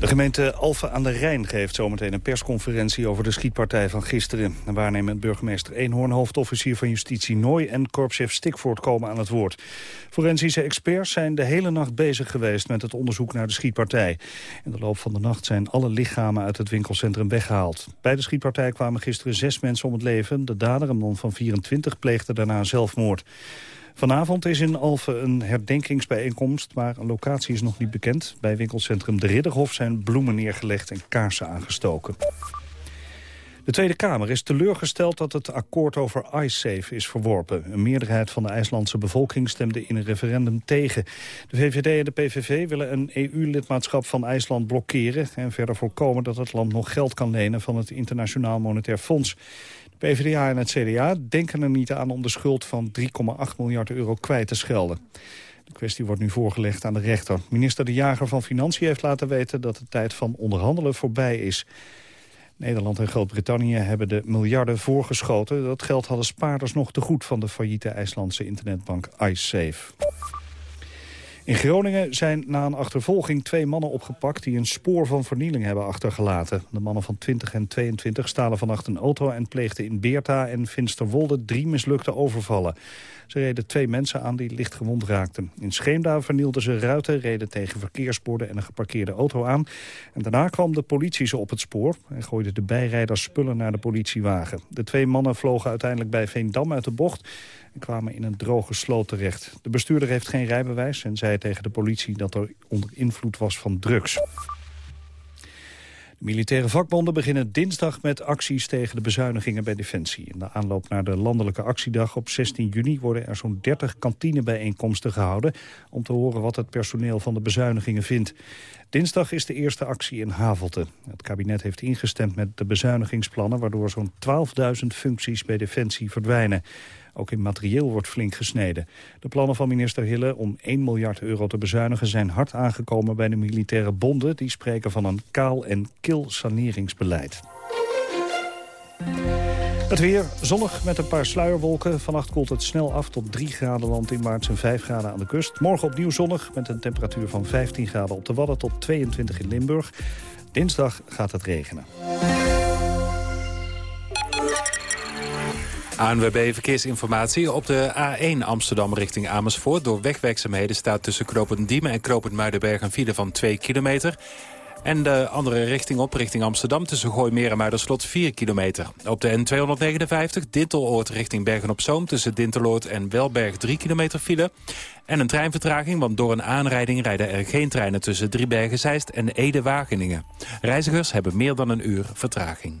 De gemeente Alphen aan de Rijn geeft zometeen een persconferentie over de schietpartij van gisteren. Waarnemend burgemeester Eenhoorn, hoofdofficier van justitie Nooi en korpschef Stikvoort komen aan het woord. Forensische experts zijn de hele nacht bezig geweest met het onderzoek naar de schietpartij. In de loop van de nacht zijn alle lichamen uit het winkelcentrum weggehaald. Bij de schietpartij kwamen gisteren zes mensen om het leven. De dader, een man van 24, pleegde daarna zelfmoord. Vanavond is in Alphen een herdenkingsbijeenkomst, maar een locatie is nog niet bekend. Bij winkelcentrum De Ridderhof zijn bloemen neergelegd en kaarsen aangestoken. De Tweede Kamer is teleurgesteld dat het akkoord over IceSafe is verworpen. Een meerderheid van de IJslandse bevolking stemde in een referendum tegen. De VVD en de PVV willen een EU-lidmaatschap van IJsland blokkeren... en verder voorkomen dat het land nog geld kan lenen van het Internationaal Monetair Fonds. PvdA en het CDA denken er niet aan om de schuld van 3,8 miljard euro kwijt te schelden. De kwestie wordt nu voorgelegd aan de rechter. Minister De Jager van Financiën heeft laten weten dat de tijd van onderhandelen voorbij is. Nederland en Groot-Brittannië hebben de miljarden voorgeschoten. Dat geld hadden spaarders nog te goed van de failliete IJslandse internetbank IceSafe. In Groningen zijn na een achtervolging twee mannen opgepakt... die een spoor van vernieling hebben achtergelaten. De mannen van 20 en 22 stalen vannacht een auto... en pleegden in Beerta en Finsterwolde drie mislukte overvallen. Ze reden twee mensen aan die licht gewond raakten. In Scheemda vernielden ze ruiten, reden tegen verkeersborden... en een geparkeerde auto aan. En daarna kwam de politie ze op het spoor... en gooide de bijrijders spullen naar de politiewagen. De twee mannen vlogen uiteindelijk bij Veendam uit de bocht kwamen in een droge sloot terecht. De bestuurder heeft geen rijbewijs en zei tegen de politie dat er onder invloed was van drugs. De militaire vakbonden beginnen dinsdag met acties tegen de bezuinigingen bij Defensie. In de aanloop naar de landelijke actiedag op 16 juni worden er zo'n 30 kantinebijeenkomsten gehouden... om te horen wat het personeel van de bezuinigingen vindt. Dinsdag is de eerste actie in Havelte. Het kabinet heeft ingestemd met de bezuinigingsplannen... waardoor zo'n 12.000 functies bij Defensie verdwijnen. Ook in materieel wordt flink gesneden. De plannen van minister Hille om 1 miljard euro te bezuinigen... zijn hard aangekomen bij de militaire bonden. Die spreken van een kaal en kil saneringsbeleid. Het weer zonnig met een paar sluierwolken. Vannacht koelt het snel af tot 3 graden land in maart en 5 graden aan de kust. Morgen opnieuw zonnig met een temperatuur van 15 graden op de Wadden tot 22 in Limburg. Dinsdag gaat het regenen. ANWB Verkeersinformatie. Op de A1 Amsterdam richting Amersfoort... door wegwerkzaamheden staat tussen Knopend Diemen en Knopend Muidenberg... een file van 2 kilometer. En de andere richting op, richting Amsterdam... tussen Gooimeer en Muiderslot 4 kilometer. Op de N259 Dinteloord richting Bergen-op-Zoom... tussen Dinteloord en Welberg 3 kilometer file. En een treinvertraging, want door een aanrijding... rijden er geen treinen tussen Driebergen-Zeist en Ede-Wageningen. Reizigers hebben meer dan een uur vertraging.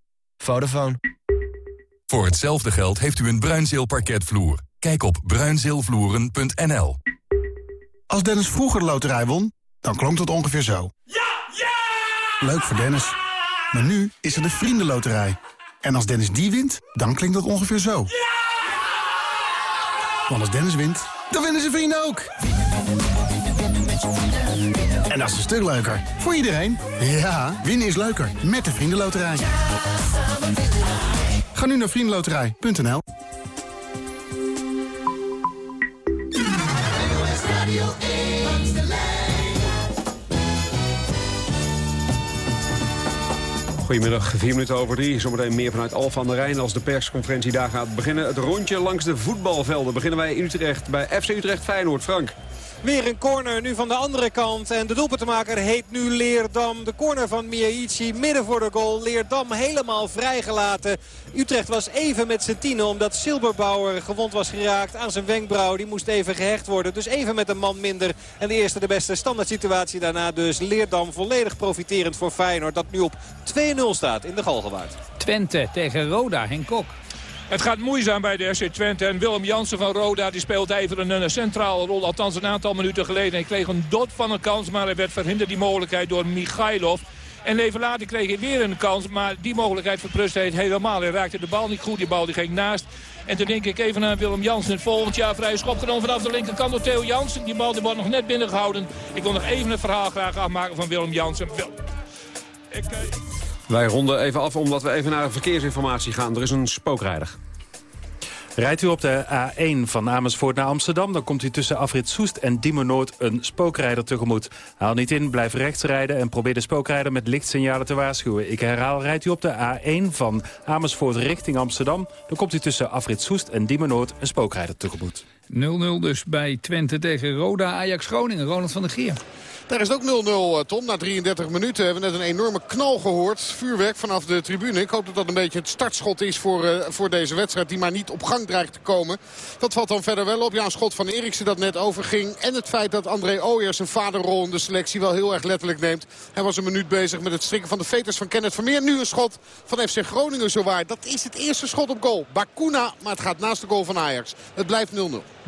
Vodafone. Voor hetzelfde geld heeft u een Bruinzeel parketvloer. Kijk op bruinzeelvloeren.nl. Als Dennis vroeger de loterij won, dan klonk het ongeveer zo. Ja! Ja! Leuk voor Dennis. Maar nu is er de Vriendenloterij. En als Dennis die wint, dan klinkt dat ongeveer zo. Ja! Want als Dennis wint, dan winnen zijn vrienden ook. En dat is een stuk leuker. Voor iedereen. Ja, winnen is leuker. Met de Vriendenloterij. Ga nu naar vriendenloterij.nl Goedemiddag, vier minuten over drie. Zometeen meer vanuit Alfa aan de Rijn als de persconferentie daar gaat beginnen. Het rondje langs de voetbalvelden beginnen wij in Utrecht bij FC Utrecht Feyenoord. Frank. Weer een corner nu van de andere kant. En de doelpuntenmaker heet nu Leerdam. De corner van Miaichi midden voor de goal. Leerdam helemaal vrijgelaten. Utrecht was even met zijn tienen omdat Silberbauer gewond was geraakt aan zijn wenkbrauw. Die moest even gehecht worden. Dus even met een man minder. En de eerste de beste standaard situatie daarna dus. Leerdam volledig profiterend voor Feyenoord. Dat nu op 2-0 staat in de Galgenwaard. Twente tegen Roda, Henk Kok. Het gaat moeizaam bij de SC Twente. En Willem Jansen van Roda die speelt even een, centrale rol. Althans een aantal minuten geleden. Hij kreeg een dot van een kans. Maar hij werd verhinderd die mogelijkheid door Michailov. En even later kreeg hij weer een kans. Maar die mogelijkheid verprust hij helemaal. Hij raakte de bal niet goed. Die bal die ging naast. En toen denk ik even naar Willem Jansen. Volgend jaar vrij schop genomen vanaf de linkerkant door Theo Jansen. Die bal die wordt nog net binnengehouden. Ik wil nog even het verhaal graag afmaken van Willem Jansen. Ik, uh... Wij ronden even af omdat we even naar verkeersinformatie gaan. Er is een spookrijder. Rijdt u op de A1 van Amersfoort naar Amsterdam... dan komt u tussen Afrit Soest en Diemer Noord een spookrijder tegemoet. Haal niet in, blijf rechts rijden en probeer de spookrijder met lichtsignalen te waarschuwen. Ik herhaal, rijdt u op de A1 van Amersfoort richting Amsterdam... dan komt u tussen Afrit Soest en Diemer Noord een spookrijder tegemoet. 0-0 dus bij Twente tegen Roda Ajax Groningen. Ronald van der Geer. Daar is het ook 0-0, eh, Tom. Na 33 minuten hebben we net een enorme knal gehoord. Vuurwerk vanaf de tribune. Ik hoop dat dat een beetje het startschot is voor, uh, voor deze wedstrijd. Die maar niet op gang dreigt te komen. Dat valt dan verder wel op. Ja, een schot van Eriksen dat net overging. En het feit dat André Ooyer zijn vaderrol in de selectie wel heel erg letterlijk neemt. Hij was een minuut bezig met het strikken van de veters van Kenneth Vermeer. Nu een schot van FC Groningen zowaar. Dat is het eerste schot op goal. Bakuna, maar het gaat naast de goal van Ajax. Het blijft 0-0.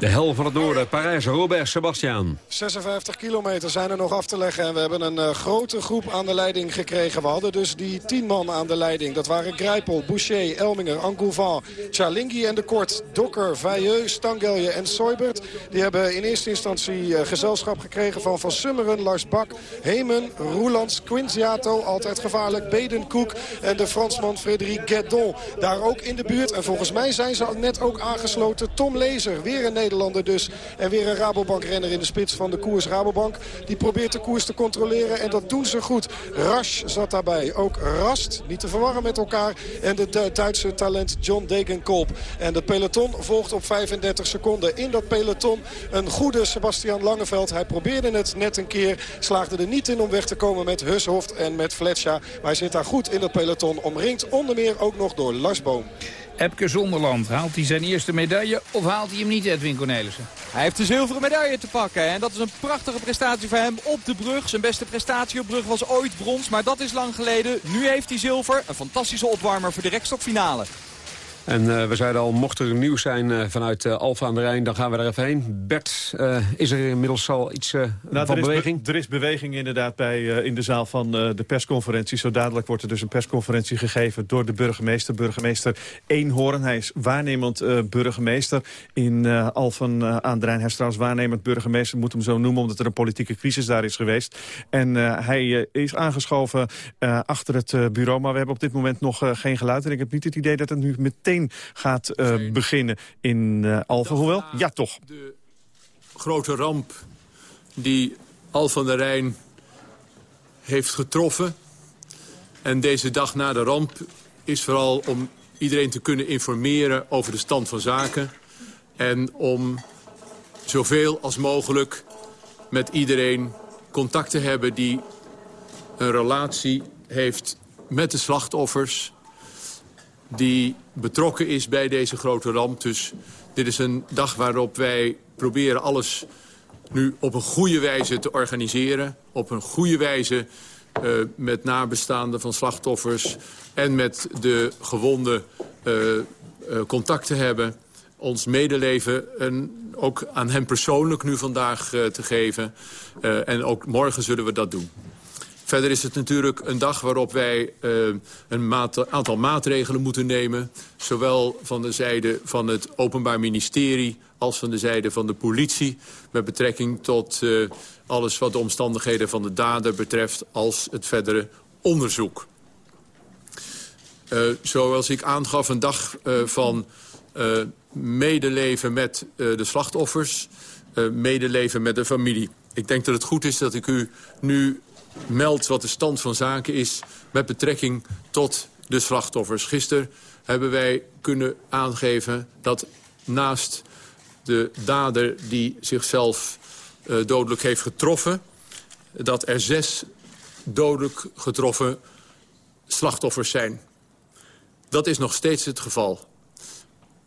De hel van het noorden, Parijs, Robert Sebastian. 56 kilometer zijn er nog af te leggen. En we hebben een uh, grote groep aan de leiding gekregen. We hadden dus die 10 man aan de leiding. Dat waren Grijpel, Boucher, Elminger, Angouvin, Chalingi en de Kort. Dokker, Vailleux, Stangelje en Soibert. Die hebben in eerste instantie uh, gezelschap gekregen van Van Summeren, Lars Bak, Hemen, Roelands, Quinziato, altijd gevaarlijk, Bedenkoek en de Fransman Frédéric Guedon. Daar ook in de buurt. En volgens mij zijn ze net ook aangesloten. Tom Lezer, weer een Nederlander dus. En weer een Rabobank-renner in de spits van de koers Rabobank. Die probeert de koers te controleren en dat doen ze goed. Rasch zat daarbij. Ook Rast, niet te verwarren met elkaar. En de Duitse talent John Degenkolb. En het peloton volgt op 35 seconden. In dat peloton een goede Sebastian Langeveld. Hij probeerde het net een keer. Slaagde er niet in om weg te komen met Hushoft en met Fletcher. Maar hij zit daar goed in dat peloton. Omringd onder meer ook nog door Lars Boom. Epke Zonderland, haalt hij zijn eerste medaille of haalt hij hem niet, Edwin Cornelissen? Hij heeft de zilveren medaille te pakken. En dat is een prachtige prestatie voor hem op de brug. Zijn beste prestatie op brug was ooit brons, maar dat is lang geleden. Nu heeft hij zilver. Een fantastische opwarmer voor de rekstokfinale. En uh, we zeiden al, mocht er nieuws zijn uh, vanuit uh, Alfa aan de Rijn, dan gaan we er even heen. Bert, is er inmiddels al iets nou, van er beweging? Be er is beweging inderdaad bij, in de zaal van de persconferentie. Zo dadelijk wordt er dus een persconferentie gegeven door de burgemeester. Burgemeester Eenhoorn, hij is waarnemend burgemeester in Alphen aan de Rijn. Hij is trouwens waarnemend burgemeester, moet hem zo noemen, omdat er een politieke crisis daar is geweest. En hij is aangeschoven achter het bureau, maar we hebben op dit moment nog geen geluid. En ik heb niet het idee dat het nu meteen gaat uh, beginnen in uh, Alphen. Hoewel, ja toch. De grote ramp die Alphen aan de Rijn heeft getroffen. En deze dag na de ramp is vooral om iedereen te kunnen informeren over de stand van zaken. En om zoveel als mogelijk met iedereen contact te hebben die een relatie heeft met de slachtoffers die betrokken is bij deze grote ramp. Dus dit is een dag waarop wij proberen alles nu op een goede wijze te organiseren. Op een goede wijze uh, met nabestaanden van slachtoffers... en met de gewonden uh, uh, contact te hebben. Ons medeleven en ook aan hen persoonlijk nu vandaag te geven. en ook morgen zullen we dat doen. Verder is het natuurlijk een dag waarop wij uh, een aantal maatregelen moeten nemen. Zowel van de zijde van het Openbaar Ministerie als van de zijde van de politie. Met betrekking tot uh, alles wat de omstandigheden van de dader betreft als het verdere onderzoek. Uh, zoals ik aangaf, een dag van medeleven met de slachtoffers. medeleven met de familie. Ik denk dat het goed is dat ik u nu meldt wat de stand van zaken is... met betrekking tot de slachtoffers. Gisteren hebben wij kunnen aangeven dat naast de dader die zichzelf uh, dodelijk heeft getroffen... dat er zes dodelijk getroffen slachtoffers zijn. Dat is nog steeds het geval.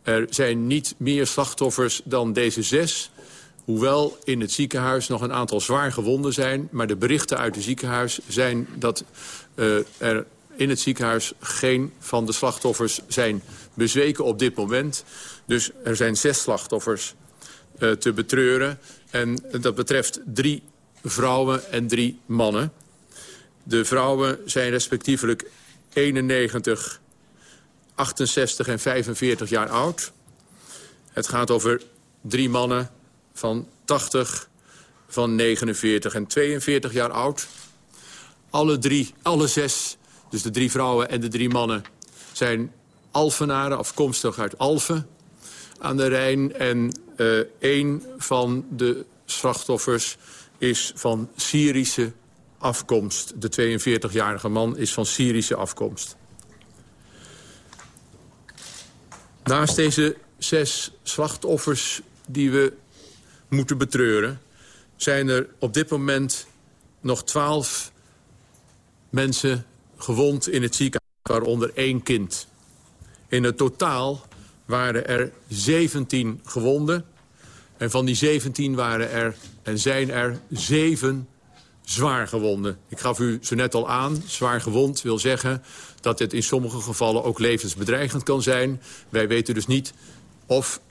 Er zijn niet meer slachtoffers dan deze zes... Hoewel in het ziekenhuis nog een aantal zwaar gewonden zijn. Maar de berichten uit het ziekenhuis zijn dat uh, er in het ziekenhuis. Geen van de slachtoffers zijn bezweken op dit moment. Dus er zijn zes slachtoffers uh, te betreuren. En dat betreft drie vrouwen en drie mannen. De vrouwen zijn respectievelijk 91, 68 en 45 jaar oud. Het gaat over drie mannen van 80, van 49 en 42 jaar oud. Alle drie, alle zes, dus de drie vrouwen en de drie mannen... zijn Alfenaren, afkomstig uit Alphen aan de Rijn. En uh, één van de slachtoffers is van Syrische afkomst. De 42-jarige man is van Syrische afkomst. Naast deze zes slachtoffers die we moeten betreuren... zijn er op dit moment nog twaalf mensen gewond in het ziekenhuis, waaronder één kind. In het totaal waren er 17 gewonden. En van die 17 waren er en zijn er 7 zwaar gewonden. Ik gaf u zo net al aan, zwaar gewond wil zeggen... dat het in sommige gevallen ook levensbedreigend kan zijn. Wij weten dus niet of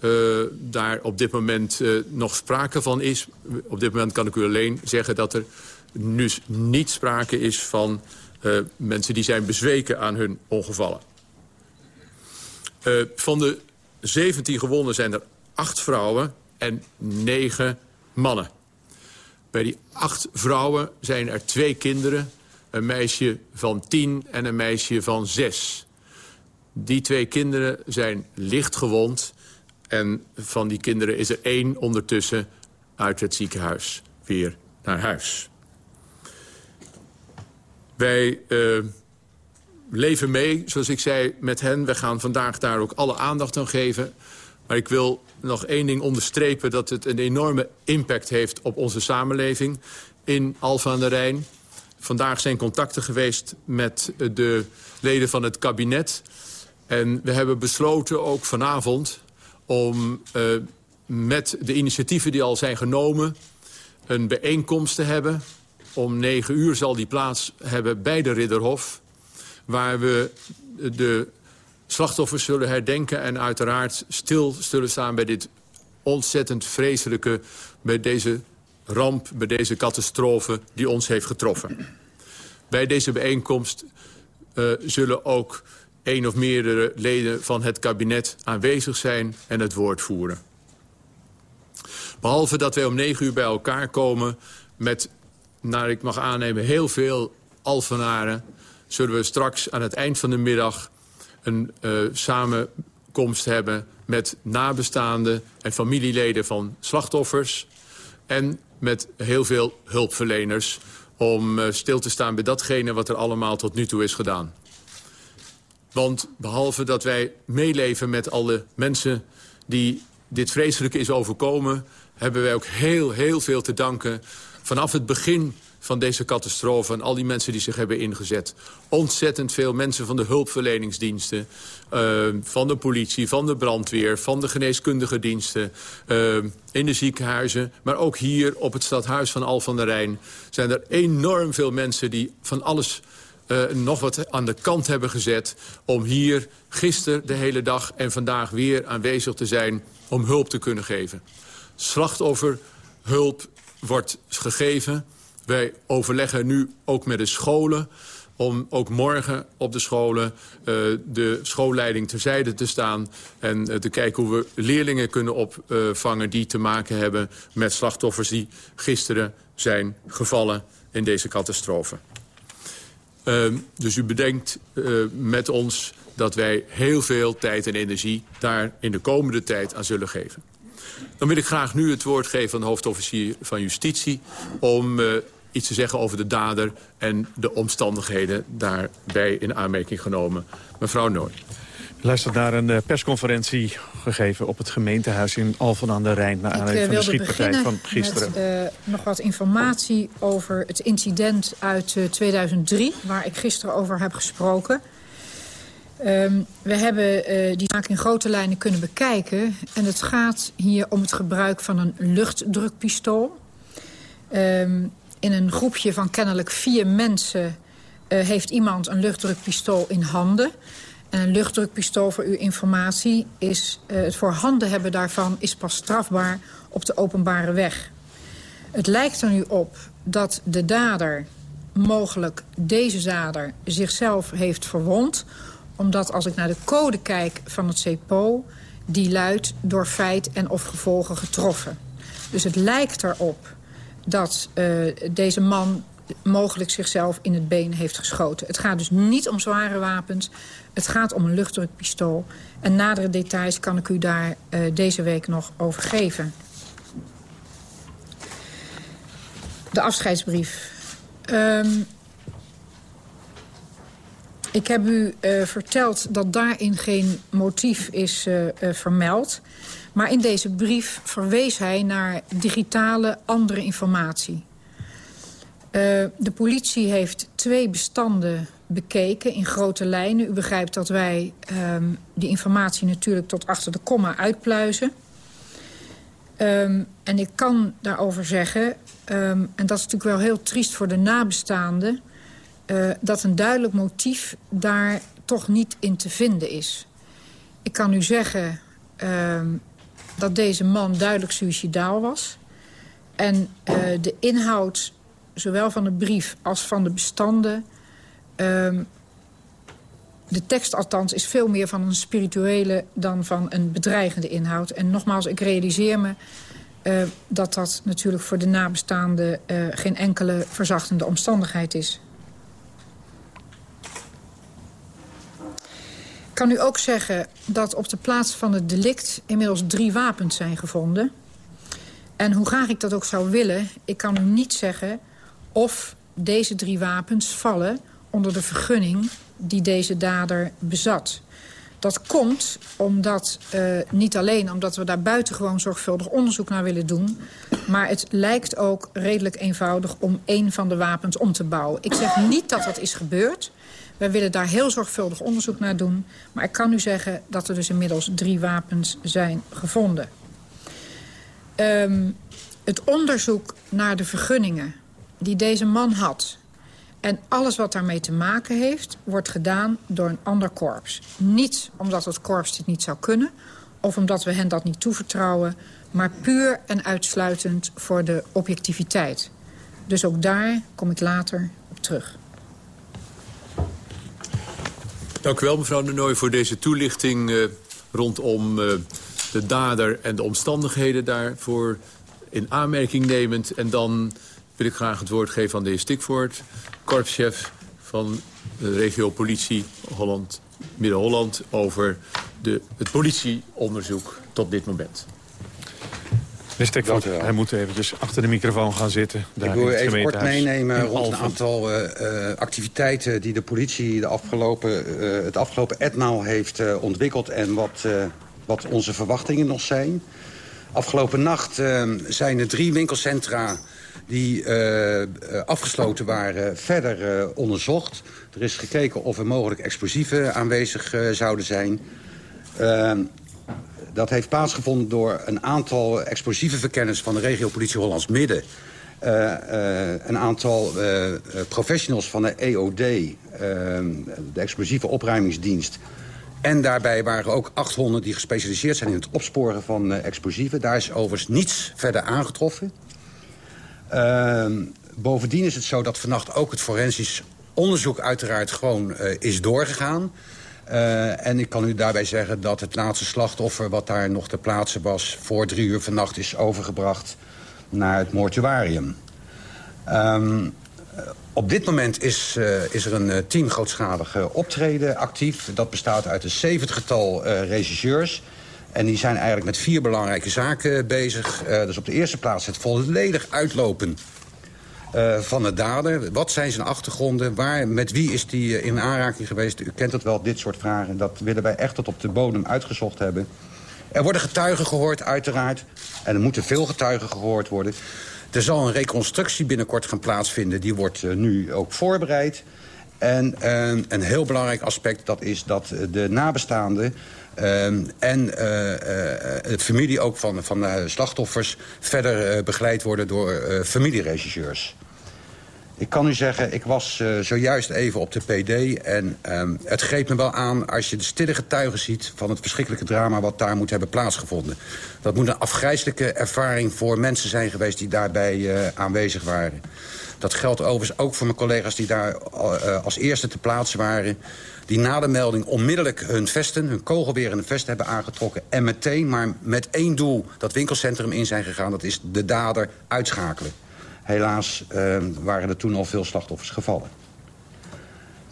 uh, daar op dit moment uh, nog sprake van is. Op dit moment kan ik u alleen zeggen dat er nu niet sprake is van uh, mensen die zijn bezweken aan hun ongevallen. Van de 17 gewonden zijn er 8 vrouwen en 9 mannen. Bij die 8 vrouwen zijn er twee kinderen. Een meisje van 10 en een meisje van 6. Die twee kinderen zijn licht gewond. En van die kinderen is er één ondertussen uit het ziekenhuis weer naar huis. Wij uh, leven mee, zoals ik zei, met hen. We gaan vandaag daar ook alle aandacht aan geven. Maar ik wil nog één ding onderstrepen... dat het een enorme impact heeft op onze samenleving in Alphen aan de Rijn. Vandaag zijn contacten geweest met de leden van het kabinet. En we hebben besloten ook vanavond om uh, met de initiatieven die al zijn genomen... een bijeenkomst te hebben. Om negen uur zal die plaats hebben bij de Ridderhof waar we de slachtoffers zullen herdenken... en uiteraard stil zullen staan bij dit ontzettend vreselijke... bij deze ramp, bij deze catastrofe die ons heeft getroffen. Bij deze bijeenkomst uh, zullen ook één of meerdere leden van het kabinet aanwezig zijn en het woord voeren. Behalve dat wij om negen uur bij elkaar komen met, naar ik mag aannemen, heel veel Alfenaren zullen we straks aan het eind van de middag een uh, samenkomst hebben met nabestaanden en familieleden van slachtoffers. En met heel veel hulpverleners om uh, stil te staan bij datgene wat er allemaal tot nu toe is gedaan. Want behalve dat wij meeleven met alle mensen die dit vreselijke is overkomen... hebben wij ook heel, heel veel te danken vanaf het begin van deze catastrofe... en al die mensen die zich hebben ingezet. Ontzettend veel mensen van de hulpverleningsdiensten... Uh, van de politie, van de brandweer, van de geneeskundige diensten... Uh, in de ziekenhuizen, maar ook hier op het stadhuis van Al van der Rijn... zijn er enorm veel mensen die van alles... Uh, nog wat aan de kant hebben gezet... om hier gisteren de hele dag en vandaag weer aanwezig te zijn... om hulp te kunnen geven. Slachtofferhulp wordt gegeven wij overleggen nu ook met de scholen om ook morgen op de scholen uh, de schoolleiding terzijde te staan... en uh, te kijken hoe we leerlingen kunnen opvangen die te maken hebben... met slachtoffers die gisteren zijn gevallen in deze catastrofe. Uh, dus u bedenkt met ons dat wij heel veel tijd en energie... daar in de komende tijd aan zullen geven. Dan wil ik graag nu het woord geven aan de hoofdofficier van Justitie... om uh, iets te zeggen over de dader en de omstandigheden daarbij in aanmerking genomen. Mevrouw Nooy. Luistert naar een uh, persconferentie gegeven op het gemeentehuis in Alphen aan de Rijn... naar aanleiding van de schietpartij van gisteren. met uh, nog wat informatie over het incident uit uh, 2003... waar ik gisteren over heb gesproken. Um, we hebben uh, die zaak in grote lijnen kunnen bekijken. En het gaat hier om het gebruik van een luchtdrukpistool. Um, in een groepje van kennelijk vier mensen... heeft iemand een luchtdrukpistool in handen. En een luchtdrukpistool, voor uw informatie, is uh, het voorhanden hebben daarvan is pas strafbaar op de openbare weg. Het lijkt er nu op dat de dader, mogelijk deze dader, zichzelf heeft verwond. Omdat als ik naar de code kijk van het CEPO, die luidt door feit en of gevolgen getroffen. Dus het lijkt erop dat uh, deze man mogelijk zichzelf in het been heeft geschoten. Het gaat dus niet om zware wapens. Het gaat om een luchtdrukpistool. En nadere details kan ik u daar uh, deze week nog over geven. De afscheidsbrief. Um, ik heb u uh, verteld dat daarin geen motief is uh, vermeld. Maar in deze brief verwees hij naar digitale andere informatie. De politie heeft twee bestanden bekeken in grote lijnen. U begrijpt dat wij um, die informatie natuurlijk tot achter de komma uitpluizen. Um, en ik kan daarover zeggen, um, en dat is natuurlijk wel heel triest voor de nabestaanden... Uh, dat een duidelijk motief daar toch niet in te vinden is. Ik kan u zeggen dat deze man duidelijk suicidaal was. En uh, de inhoud, zowel van de brief als van de bestanden... Um, de tekst althans is veel meer van een spirituele dan van een bedreigende inhoud. En nogmaals, ik realiseer me uh, dat dat natuurlijk voor de nabestaanden uh, geen enkele verzachtende omstandigheid is. Ik kan u ook zeggen dat op de plaats van het delict inmiddels drie wapens zijn gevonden. En hoe graag ik dat ook zou willen, ik kan u niet zeggen of deze drie wapens vallen onder de vergunning die deze dader bezat. Dat komt omdat, uh, niet alleen omdat we daar buitengewoon zorgvuldig onderzoek naar willen doen... maar het lijkt ook redelijk eenvoudig om één van de wapens om te bouwen. Ik zeg niet dat dat is gebeurd. Wij willen daar heel zorgvuldig onderzoek naar doen. Maar ik kan u zeggen dat er dus inmiddels drie wapens zijn gevonden. Um, het onderzoek naar de vergunningen die deze man had... En alles wat daarmee te maken heeft, wordt gedaan door een ander korps. Niet omdat het korps dit niet zou kunnen... of omdat we hen dat niet toevertrouwen... maar puur en uitsluitend voor de objectiviteit. Dus ook daar kom ik later op terug. Dank u wel, mevrouw de Nooy, voor deze toelichting... Uh, rondom uh, de dader en de omstandigheden daarvoor in aanmerking nemend. En dan wil ik graag het woord geven aan de heer Stikvoort korpschef van de regio politie Holland, Midden-Holland... over de, het politieonderzoek tot dit moment. Meneer hij moet eventjes achter de microfoon gaan zitten. Daar ik wil even kort meenemen rond een aantal uh, activiteiten... die de politie de afgelopen, uh, het afgelopen etmaal heeft uh, ontwikkeld... en wat, wat onze verwachtingen nog zijn. Afgelopen nacht zijn er drie winkelcentra die uh, afgesloten waren verder uh, onderzocht. Er is gekeken of er mogelijk explosieven aanwezig zouden zijn. Ehm, dat heeft plaatsgevonden door een aantal explosieve verkenners... van de regio politie Hollands Midden. een aantal professionals van de EOD, ehm, de explosieve opruimingsdienst... En daarbij waren ook 800 die gespecialiseerd zijn in het opsporen van explosieven. Daar is overigens niets verder aangetroffen. Uh, bovendien is het zo dat vannacht ook het forensisch onderzoek uiteraard gewoon uh, is doorgegaan. Uh, en ik kan u daarbij zeggen dat het laatste slachtoffer... wat daar nog ter plaatse was voor drie uur vannacht... is overgebracht naar het mortuarium. Um, op dit moment is, uh, is er een team grootschalige optreden actief. Dat bestaat uit een zeventigtal uh, regisseurs... En die zijn eigenlijk met vier belangrijke zaken bezig. Uh, dus op de eerste plaats het volledig uitlopen uh, van de dader. Wat zijn zijn achtergronden? Waar, met wie is hij in aanraking geweest? U kent het wel, dit soort vragen. Dat willen wij echt tot op de bodem uitgezocht hebben. Er worden getuigen gehoord, uiteraard. En er moeten veel getuigen gehoord worden. Er zal een reconstructie binnenkort gaan plaatsvinden. Die wordt nu ook voorbereid. En uh, een heel belangrijk aspect dat is dat de nabestaanden Um, en uh, uh, de familie ook van, van de slachtoffers verder begeleid worden door familieregisseurs. Ik kan u zeggen, ik was zojuist even op de PD... en um, het greep me wel aan als je de stille getuigen ziet... van het verschrikkelijke drama wat daar moet hebben plaatsgevonden. Dat moet een afgrijzelijke ervaring voor mensen zijn geweest... die daarbij aanwezig waren. Dat geldt overigens ook voor mijn collega's die daar als eerste te plaatsen waren... die na de melding onmiddellijk hun vesten, hun kogelweer en vesten hebben aangetrokken... en meteen, maar met één doel, dat winkelcentrum in zijn gegaan... dat is de dader uitschakelen. Helaas uh, waren er toen al veel slachtoffers gevallen.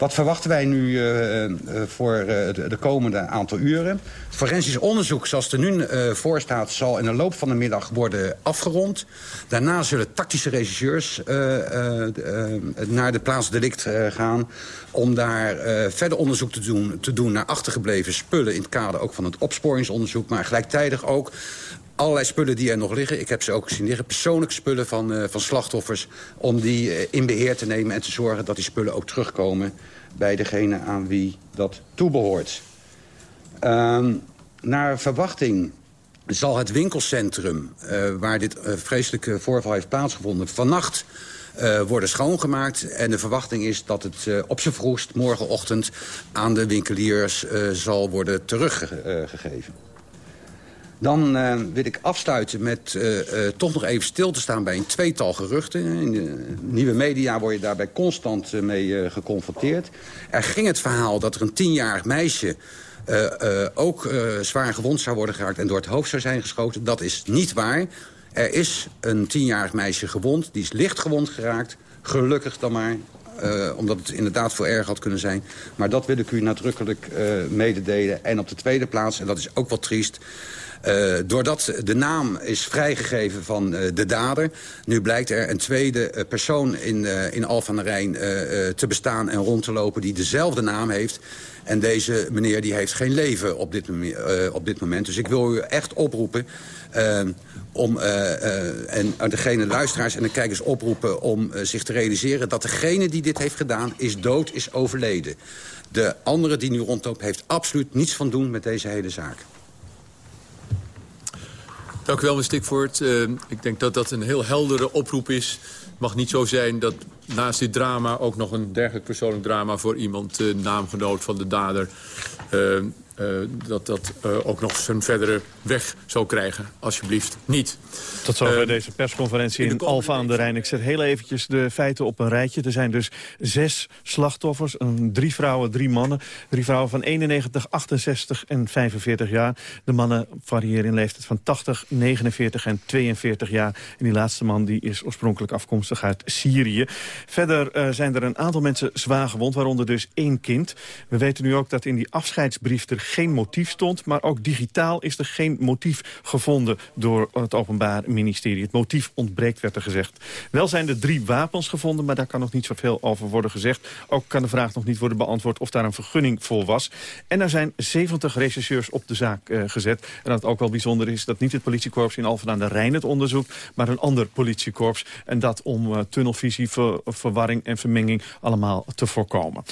Wat verwachten wij nu uh, uh, voor de, de, komende aantal uren? Het forensisch onderzoek, zoals het er nu voor staat... zal in de loop van de middag worden afgerond. Daarna zullen tactische regisseurs naar de plaats delict gaan... om daar verder onderzoek te doen, te doen naar achtergebleven spullen... in het kader ook van het opsporingsonderzoek... maar gelijktijdig ook allerlei spullen die er nog liggen. Ik heb ze ook zien liggen. Persoonlijke spullen van, uh, van slachtoffers. Om die uh, in beheer te nemen en te zorgen dat die spullen ook terugkomen... bij degene aan wie dat toebehoort. Uh, naar verwachting zal het winkelcentrum... Uh, waar dit vreselijke voorval heeft plaatsgevonden... vannacht worden schoongemaakt. En de verwachting is dat het op zijn vroegst morgenochtend... aan de winkeliers zal worden teruggegeven. Dan uh, wil ik afsluiten met uh, uh, toch nog even stil te staan bij een tweetal geruchten. In de nieuwe media word je daarbij constant mee geconfronteerd. Er ging het verhaal dat er een tienjarig meisje... ook zwaar gewond zou worden geraakt en door het hoofd zou zijn geschoten. Dat is niet waar. Er is een tienjarig meisje gewond. Die is licht gewond geraakt. Gelukkig dan maar. Omdat het inderdaad veel erg had kunnen zijn. Maar dat wil ik u nadrukkelijk uh, mededelen. En op de tweede plaats, en dat is ook wat triest... Uh, doordat de naam is vrijgegeven van uh, de dader... nu blijkt er een tweede uh, persoon in, in Al van der Rijn te bestaan en rond te lopen... die dezelfde naam heeft. En deze meneer die heeft geen leven op dit, op dit moment. Dus ik wil u echt oproepen... om en degene luisteraars en de kijkers oproepen om zich te realiseren... dat degene die dit heeft gedaan is dood, is overleden. De andere die nu rondloopt heeft absoluut niets van doen met deze hele zaak. Dank u wel, meneer Stikvoort. Uh, ik denk dat dat een heel heldere oproep is. Het mag niet zo zijn dat naast dit drama ook nog een dergelijk persoonlijk drama... voor iemand, uh, naamgenoot van de dader... Uh, uh, dat dat uh, ook nog zijn verdere weg zou krijgen. Alsjeblieft niet. Tot zover uh, deze persconferentie in, in Alfa aan de Rijn. Ik zet heel eventjes de feiten op een rijtje. Er zijn dus zes slachtoffers. Een, drie vrouwen, drie mannen. Drie vrouwen van 91, 68 en 45 jaar. De mannen variëren in leeftijd van 80, 49 en 42 jaar. En die laatste man die is oorspronkelijk afkomstig uit Syrië. Verder zijn er een aantal mensen zwaar gewond, waaronder dus één kind. We weten nu ook dat in die afscheidsbrief er geen motief stond. Maar ook digitaal is er geen motief gevonden door het Openbaar Ministerie. Het motief ontbreekt, werd er gezegd. Wel zijn er drie wapens gevonden, maar daar kan nog niet zoveel over worden gezegd. Ook kan de vraag nog niet worden beantwoord of daar een vergunning voor was. En er zijn 70 rechercheurs op de zaak uh, gezet. En dat ook wel bijzonder is dat niet het politiekorps in Alphen aan de Rijn het onderzoekt, maar een ander politiekorps. En dat om uh, tunnelvisie, ver, verwarring en vermenging allemaal te voorkomen.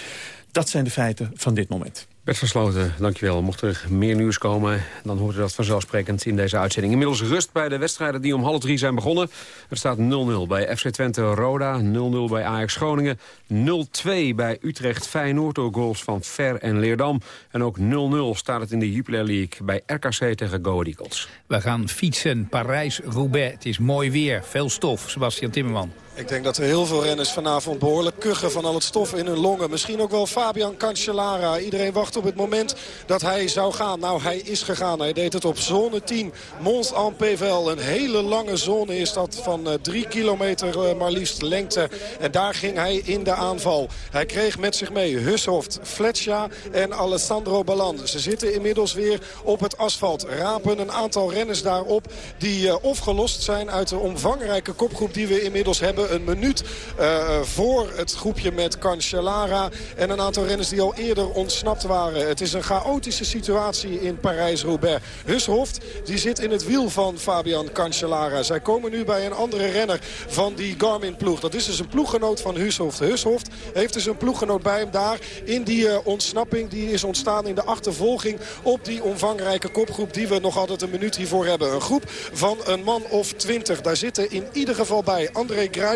Dat zijn de feiten van dit moment. Bert Versloten, dankjewel. Mocht er meer nieuws komen, dan hoort u dat vanzelfsprekend in deze uitzending. Inmiddels rust bij de wedstrijden die om half drie zijn begonnen. Er staat 0-0 bij FC Twente Roda, 0-0 bij Ajax Groningen, 0-2 bij Utrecht Feyenoord door goals van Ver en Leerdam. En ook 0-0 staat het in de Jupiler League bij RKC tegen Go Eagles. We gaan fietsen, Parijs-Roubaix. Het is mooi weer, veel stof. Sebastian Timmerman. Ik denk dat er heel veel renners vanavond behoorlijk kuchen van al het stof in hun longen. Misschien ook wel Fabian Cancellara. Iedereen wacht op het moment dat hij zou gaan. Nou, hij is gegaan. Hij deed het op zone 10. Mons en Pevel. Een hele lange zone is dat van uh, drie kilometer uh, maar liefst lengte. En daar ging hij in de aanval. Hij kreeg met zich mee Hushoft, Fletcher en Alessandro Ballan. Ze zitten inmiddels weer op het asfalt. Rapen een aantal renners daarop die uh, of gelost zijn uit de omvangrijke kopgroep die we inmiddels hebben een minuut uh, voor het groepje met Cancellara. En een aantal renners die al eerder ontsnapt waren. Het is een chaotische situatie in Parijs-Roubaix. Hushoft die zit in het wiel van Fabian Cancellara. Zij komen nu bij een andere renner van die Garmin-ploeg. Dat is dus een ploeggenoot van Hushoft. Hushoft heeft dus een ploeggenoot bij hem daar in die uh, ontsnapping. Die is ontstaan in de achtervolging op die omvangrijke kopgroep die we nog altijd een minuut hiervoor hebben. Een groep van een man of twintig. Daar zitten in ieder geval bij André Graaf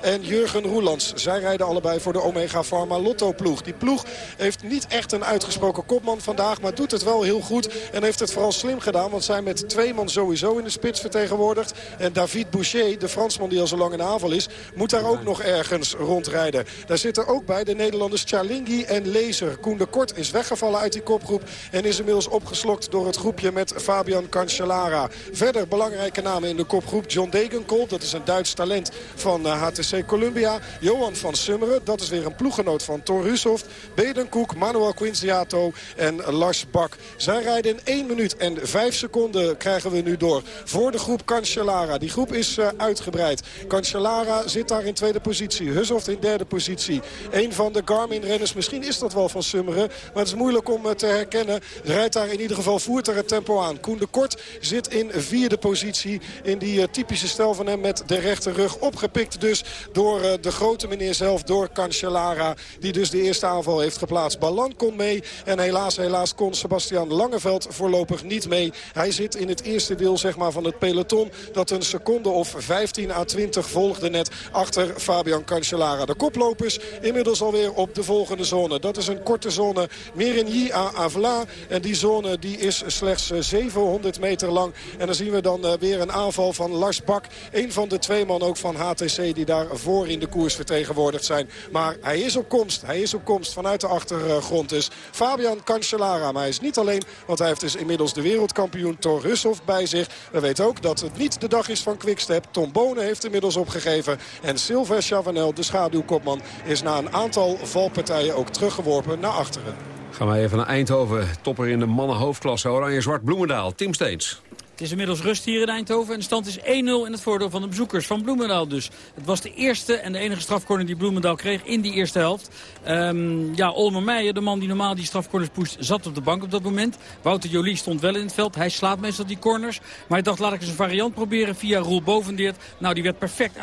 En Jurgen Roelands. Zij rijden allebei voor de Omega Pharma Lotto ploeg. Die ploeg heeft niet echt een uitgesproken kopman vandaag, maar doet het wel heel goed. En heeft het vooral slim gedaan, want zij met twee man sowieso in de spits vertegenwoordigd. En David Boucher, de Fransman die al zo lang in de aanval is, moet daar ook nog ergens rondrijden. Daar zitten ook bij de Nederlanders Charlingi en Lezer. Koen de Kort is weggevallen uit die kopgroep en is inmiddels opgeslokt door het groepje met Fabian Cancellara. Verder belangrijke namen in de kopgroep. John Degenkolb, dat is een Duits talent van HTC eh, Columbia. Johan van Summeren, dat is weer een ploegenoot van Thor Hushoft. Bedenkoek, Manuel Quinziato en Lars Bak. Zij rijden in 1 minuut en 5 seconden krijgen we nu door voor de groep Cancellara. Die groep is uh, uitgebreid. Cancellara zit daar in tweede positie. Hushoft in derde positie. Een van de Garmin-renners, misschien is dat wel van Summeren. Maar het is moeilijk om uh, te herkennen. Rijdt daar in ieder geval, voert er het tempo aan. Koen de Kort zit in vierde positie. In die typische stel van hem met de rechterrug. Opgepikt dus door de grote meneer zelf, door Cancellara. Die dus de eerste aanval heeft geplaatst. Ballan kon mee en helaas, helaas kon Sebastian Langeveld voorlopig niet mee. Hij zit in het eerste deel zeg maar, van het peloton. Dat een seconde of 15 à 20 volgde net achter Fabian Cancellara. De koplopers inmiddels alweer op de volgende zone. Dat is een korte zone meer in J.A. Avla. En die zone die is slechts 700 meter lang. En dan zien we dan uh, weer een aanval van Lars Bak. Een van de twee man ook van HTC die daar voor in de koers vertegenwoordigd zijn. Maar hij is op komst. Hij is op komst vanuit de achtergrond dus. Fabian Cancellara. Maar hij is niet alleen, want hij heeft dus inmiddels de wereldkampioen Thor bij zich. We weten ook dat het niet de dag is van Quickstep. Tom Bonen heeft inmiddels opgegeven. En Sylvain Chavanel, de schaduwkopman, is na een aantal valpartijen ook teruggeworpen naar achteren. Gaan wij even naar Eindhoven. Topper in de mannenhoofdklasse. Oranje-zwart Bloemendaal. Tim Steens. Het is inmiddels rust hier in Eindhoven en de stand is 1-0 in het voordeel van de bezoekers van Bloemendaal dus. Het was de eerste en de enige strafcorner die Bloemendaal kreeg in die eerste helft. Um, ja, Olmer Meijer, de man die normaal die strafcorners poest, zat op de bank op dat moment. Wouter Jolie stond wel in het veld. Hij slaat meestal die corners. Maar hij dacht, laat ik eens een variant proberen via Roel Bovendeert. Nou, die werd perfect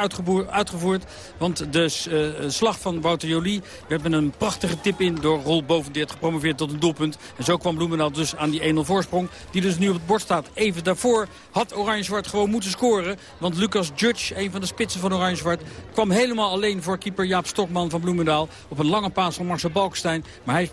uitgevoerd. Want de uh, slag van Wouter Jolie werd met een prachtige tip in door Roel Bovendeert gepromoveerd tot een doelpunt. En zo kwam Bloemendaal dus aan die 1-0 voorsprong. Die dus nu op het bord staat. Even daarvoor had Oranje-Zwart gewoon moeten scoren. Want Lucas Judge, een van de spitsen van Oranje-Zwart... kwam helemaal alleen voor keeper Jaap Stokman van Bloemendaal... op een lange paas van Marcel Balkenstein. Maar hij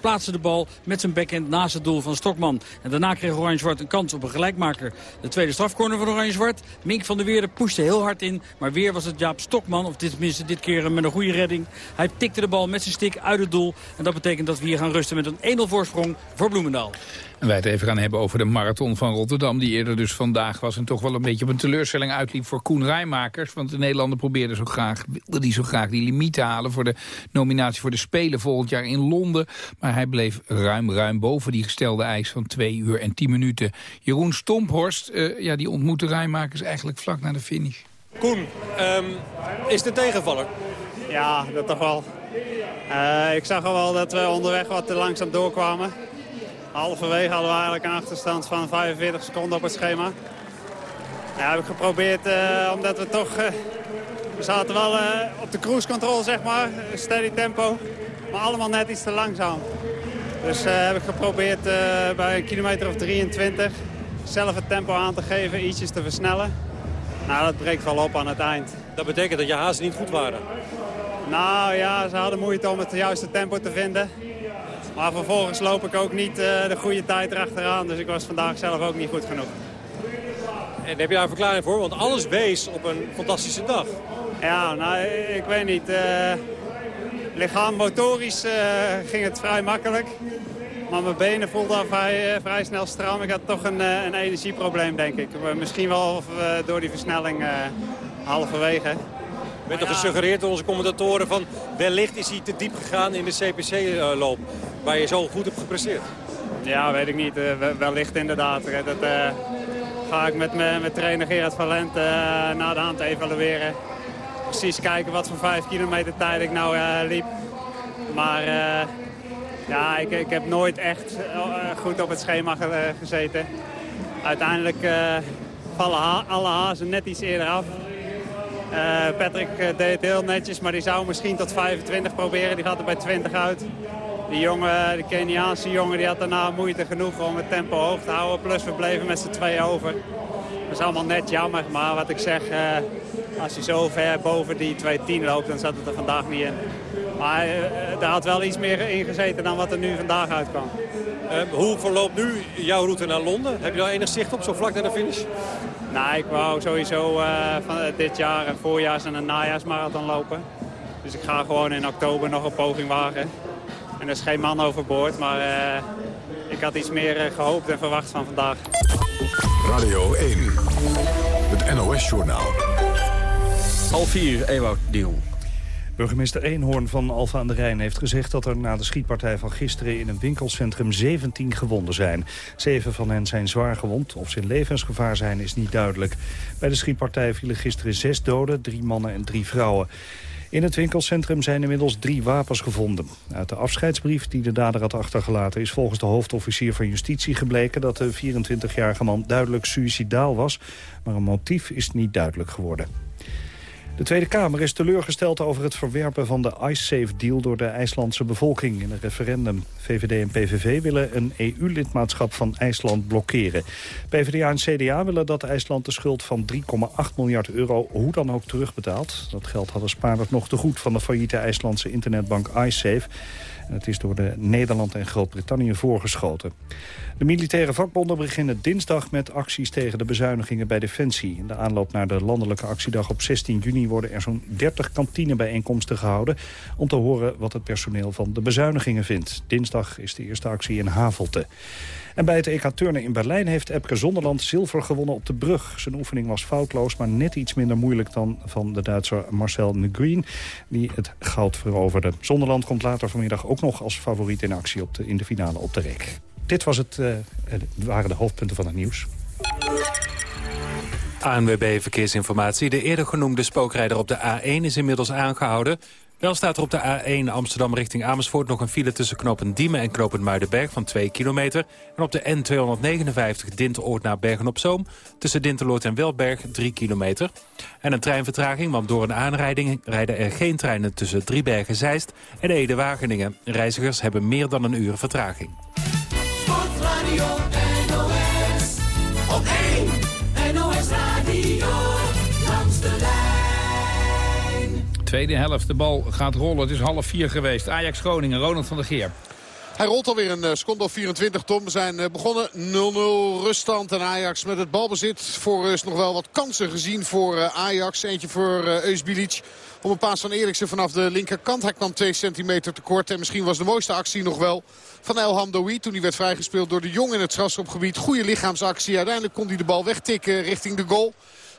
plaatste de bal met zijn backhand naast het doel van Stokman. En daarna kreeg Oranje-Zwart een kans op een gelijkmaker. De tweede strafcorner van Oranje-Zwart. Mink van der Weerde pushte heel hard in. Maar weer was het Jaap Stokman, of tenminste dit keer met een goede redding. Hij tikte de bal met zijn stick uit het doel. En dat betekent dat we hier gaan rusten met een 1-0 voorsprong voor Bloemendaal. En wij het even gaan hebben over de marathon van Rotterdam... die eerder dus vandaag was en toch wel een beetje op een teleurstelling uitliep voor Koen Rijmakers. Want de Nederlander probeerde zo graag, wilde die zo graag die limiet te halen... voor de nominatie voor de Spelen volgend jaar in Londen. Maar hij bleef ruim, ruim boven die gestelde eis van 2 uur en 10 minuten. Jeroen Stomphorst, uh, ja, die ontmoette Rijmakers eigenlijk vlak na de finish. Koen, um, is het tegenvaller? Ja, dat toch wel. Uh, ik zag al wel dat we onderweg wat te langzaam doorkwamen. Halverwege hadden we eigenlijk een achterstand van 45 seconden op het schema. Ja, heb ik geprobeerd, uh, omdat we toch... Uh, we zaten wel uh, op de cruise control, zeg maar. Steady tempo. Maar allemaal net iets te langzaam. Dus heb ik geprobeerd bij een kilometer of 23 zelf het tempo aan te geven, ietsjes te versnellen. Nou, dat breekt wel op aan het eind. Dat betekent dat je hazen niet goed waren? Nou ja, ze hadden moeite om het juiste tempo te vinden. Maar vervolgens loop ik ook niet uh, de goede tijd erachteraan. Dus ik was vandaag zelf ook niet goed genoeg. En heb je daar een verklaring voor? Want alles wees op een fantastische dag. Ja, nou, ik weet niet. Uh, lichaam motorisch uh, ging het vrij makkelijk. Maar mijn benen voelden vrij, vrij snel stram. Ik had toch een, een energieprobleem, denk ik. Misschien wel door die versnelling halverwege werd toch gesuggereerd door onze commentatoren van wellicht is hij te diep gegaan in de CPC-loop. Waar je zo goed hebt gepresteerd. Ja, weet ik niet. Uh, wellicht inderdaad. Dat uh, ga ik met mijn trainer Gerard Valent uh, na de hand evalueren. Precies kijken wat voor 5 kilometer tijd ik nou liep. Maar ja, ik, ik, heb nooit echt goed op het schema gezeten. Uiteindelijk vallen alle hazen net iets eerder af. Uh, Patrick eh, deed het heel netjes, maar die zou misschien tot 25 proberen. Die gaat er bij 20 uit. Die jongen, de Keniaanse jongen, die had daarna moeite genoeg om het tempo hoog te houden. Plus we bleven met z'n twee over. Dat is allemaal net jammer, maar wat ik zeg, uh, als je zo ver boven die 2.10 loopt, dan zat het er vandaag niet in. Maar uh, er had wel iets meer in gezeten dan wat er nu vandaag uitkwam. Uh, hoe verloopt nu jouw route naar Londen? Heb je daar enig zicht op, zo vlak naar de finish? Nou, ik wou sowieso uh, van dit jaar een voorjaars- en een najaarsmarathon lopen. Dus ik ga gewoon in oktober nog een poging wagen. En er is geen man overboord, maar ik had iets meer gehoopt en verwacht van vandaag. Radio 1, het NOS-journaal. Half 4, Ewout. Burgemeester Eenhoorn van Alfa aan de Rijn heeft gezegd dat er na de schietpartij van gisteren in een winkelcentrum 17 gewonden zijn. Zeven van hen zijn zwaar gewond. Of ze in levensgevaar zijn is niet duidelijk. Bij de schietpartij vielen gisteren zes doden, drie mannen en drie vrouwen. In het winkelcentrum zijn inmiddels drie wapens gevonden. Uit de afscheidsbrief die de dader had achtergelaten... is volgens de hoofdofficier van Justitie gebleken... dat de 24-jarige man duidelijk suicidaal was... maar een motief is niet duidelijk geworden. De Tweede Kamer is teleurgesteld over het verwerpen van de IceSafe-deal door de IJslandse bevolking in een referendum. VVD en PVV willen een EU-lidmaatschap van IJsland blokkeren. PvdA en CDA willen dat IJsland de schuld van 3,8 miljard euro hoe dan ook terugbetaalt. Dat geld hadden spaarders nog te goed van de failliete IJslandse internetbank iSafe. Het is door de Nederland en Groot-Brittannië voorgeschoten. De militaire vakbonden beginnen dinsdag met acties tegen de bezuinigingen bij Defensie. In de aanloop naar de landelijke actiedag op 16 juni worden er zo'n 30 kantinebijeenkomsten gehouden... om te horen wat het personeel van de bezuinigingen vindt. Dinsdag is de eerste actie in Havelte. En bij het EK Turnen in Berlijn heeft Epke Zonderland zilver gewonnen op de brug. Zijn oefening was foutloos, maar net iets minder moeilijk dan van de Duitser Marcel Nguyen, die het goud veroverde. Zonderland komt later vanmiddag ook nog als favoriet in actie op de, in de finale op de rek. Dit was het, uh, waren de hoofdpunten van het nieuws. ANWB Verkeersinformatie. De eerder genoemde spookrijder op de A1 is inmiddels aangehouden. Wel staat er op de A1 Amsterdam richting Amersfoort nog een file tussen knooppunt Diemen en knooppunt Muidenberg van 2 kilometer. En op de N259 Dinteloord naar Bergen-op-Zoom tussen Dinteloord en Welberg 3 kilometer. En een treinvertraging, want door een aanrijding rijden er geen treinen tussen Driebergen-Zeist en Ede-Wageningen. Reizigers hebben meer dan een uur vertraging. Tweede helft, de bal gaat rollen. Het is half vier geweest. Ajax Groningen, Ronald van der Geer. Hij rolt alweer een uh, seconde of 24, Tom. We zijn uh, begonnen 0-0 ruststand. En Ajax met het balbezit voor rust nog wel wat kansen gezien voor Ajax. Eentje voor Eusbilic op een paas van Eriksen vanaf de linkerkant. Hij kwam 2 centimeter tekort. En misschien was de mooiste actie nog wel van El Hamdoui. Toen hij werd vrijgespeeld door de Jong in het strafschopgebied. Goede lichaamsactie. Uiteindelijk kon hij de bal wegtikken richting de goal.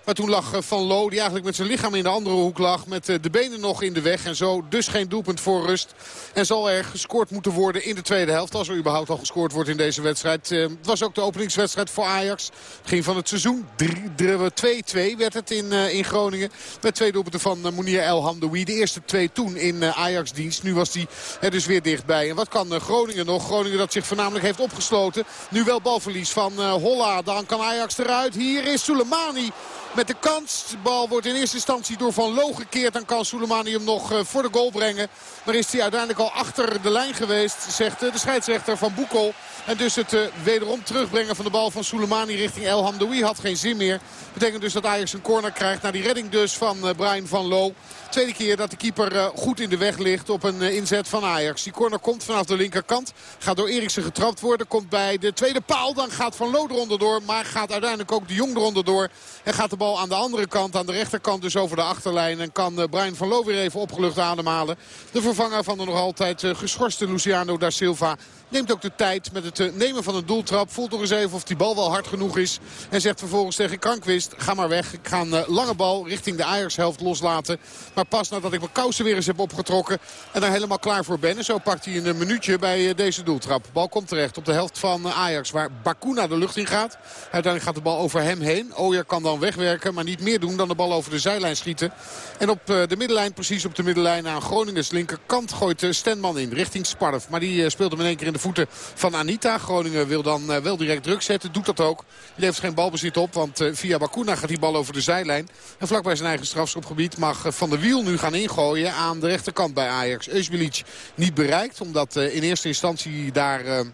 Maar toen lag Van Lo, die eigenlijk met zijn lichaam in de andere hoek lag... met de benen nog in de weg en zo dus geen doelpunt voor rust. En zal er gescoord moeten worden in de tweede helft... als er überhaupt al gescoord wordt in deze wedstrijd. Het was ook de openingswedstrijd voor Ajax. Ging van het seizoen 2-2 werd het in, in Groningen. Met twee doelpunten van Mounir El Hamdoui. De eerste twee toen in Ajax-dienst. Nu was hij er dus weer dichtbij. En wat kan Groningen nog? Groningen dat zich voornamelijk heeft opgesloten. Nu wel balverlies van Holla. Dan kan Ajax eruit. Hier is Soleimani met de kans. De bal wordt in eerste instantie door Van Loo gekeerd. Dan kan Soleimani hem nog voor de goal brengen. Maar is hij uiteindelijk al achter de lijn geweest, zegt de scheidsrechter van Boekel. En dus het uh, wederom terugbrengen van de bal van Soleimani richting El Hamdoui had geen zin meer. Betekent dus dat Ajax een corner krijgt. Na die redding dus van Brian van Loo. Tweede keer dat de keeper uh, goed in de weg ligt op een inzet van Ajax. Die corner komt vanaf de linkerkant. Gaat door Eriksen getrapt worden. Komt bij de tweede paal. Dan gaat Van Loo eronder door. Maar gaat uiteindelijk ook de Jong eronder door. En gaat de bal aan de andere kant. Aan de rechterkant dus over de achterlijn. En kan Brian van Loo weer even opgelucht ademhalen. De vervanger van de nog altijd geschorste Luciano da Silva neemt ook de tijd met het nemen van een doeltrap. Voelt nog eens even of die bal wel hard genoeg is. En zegt vervolgens tegen Krankwist, ga maar weg. Ik ga een lange bal richting de Ajax-helft loslaten. Maar pas nadat ik mijn kousen weer eens heb opgetrokken en daar helemaal klaar voor ben. En zo pakt hij een minuutje bij deze doeltrap. Bal komt terecht op de helft van Ajax waar Bakuna de lucht in gaat. Uiteindelijk gaat de bal over hem heen. Ooyer kan dan wegwerken, maar niet meer doen dan de bal over de zijlijn schieten. En op de middenlijn, precies op de middenlijn aan Groningens linkerkant gooit Stenman in richting Sparf. Maar die speelt hem in één keer in de voeten van Anita. Groningen wil dan uh, wel direct druk zetten. Doet dat ook. Levert geen balbezit op. Want uh, via Bakuna gaat die bal over de zijlijn. En vlakbij zijn eigen strafschopgebied mag uh, Van der Wiel nu gaan ingooien aan de rechterkant bij Ajax. Eusbilic niet bereikt. Omdat in eerste instantie daar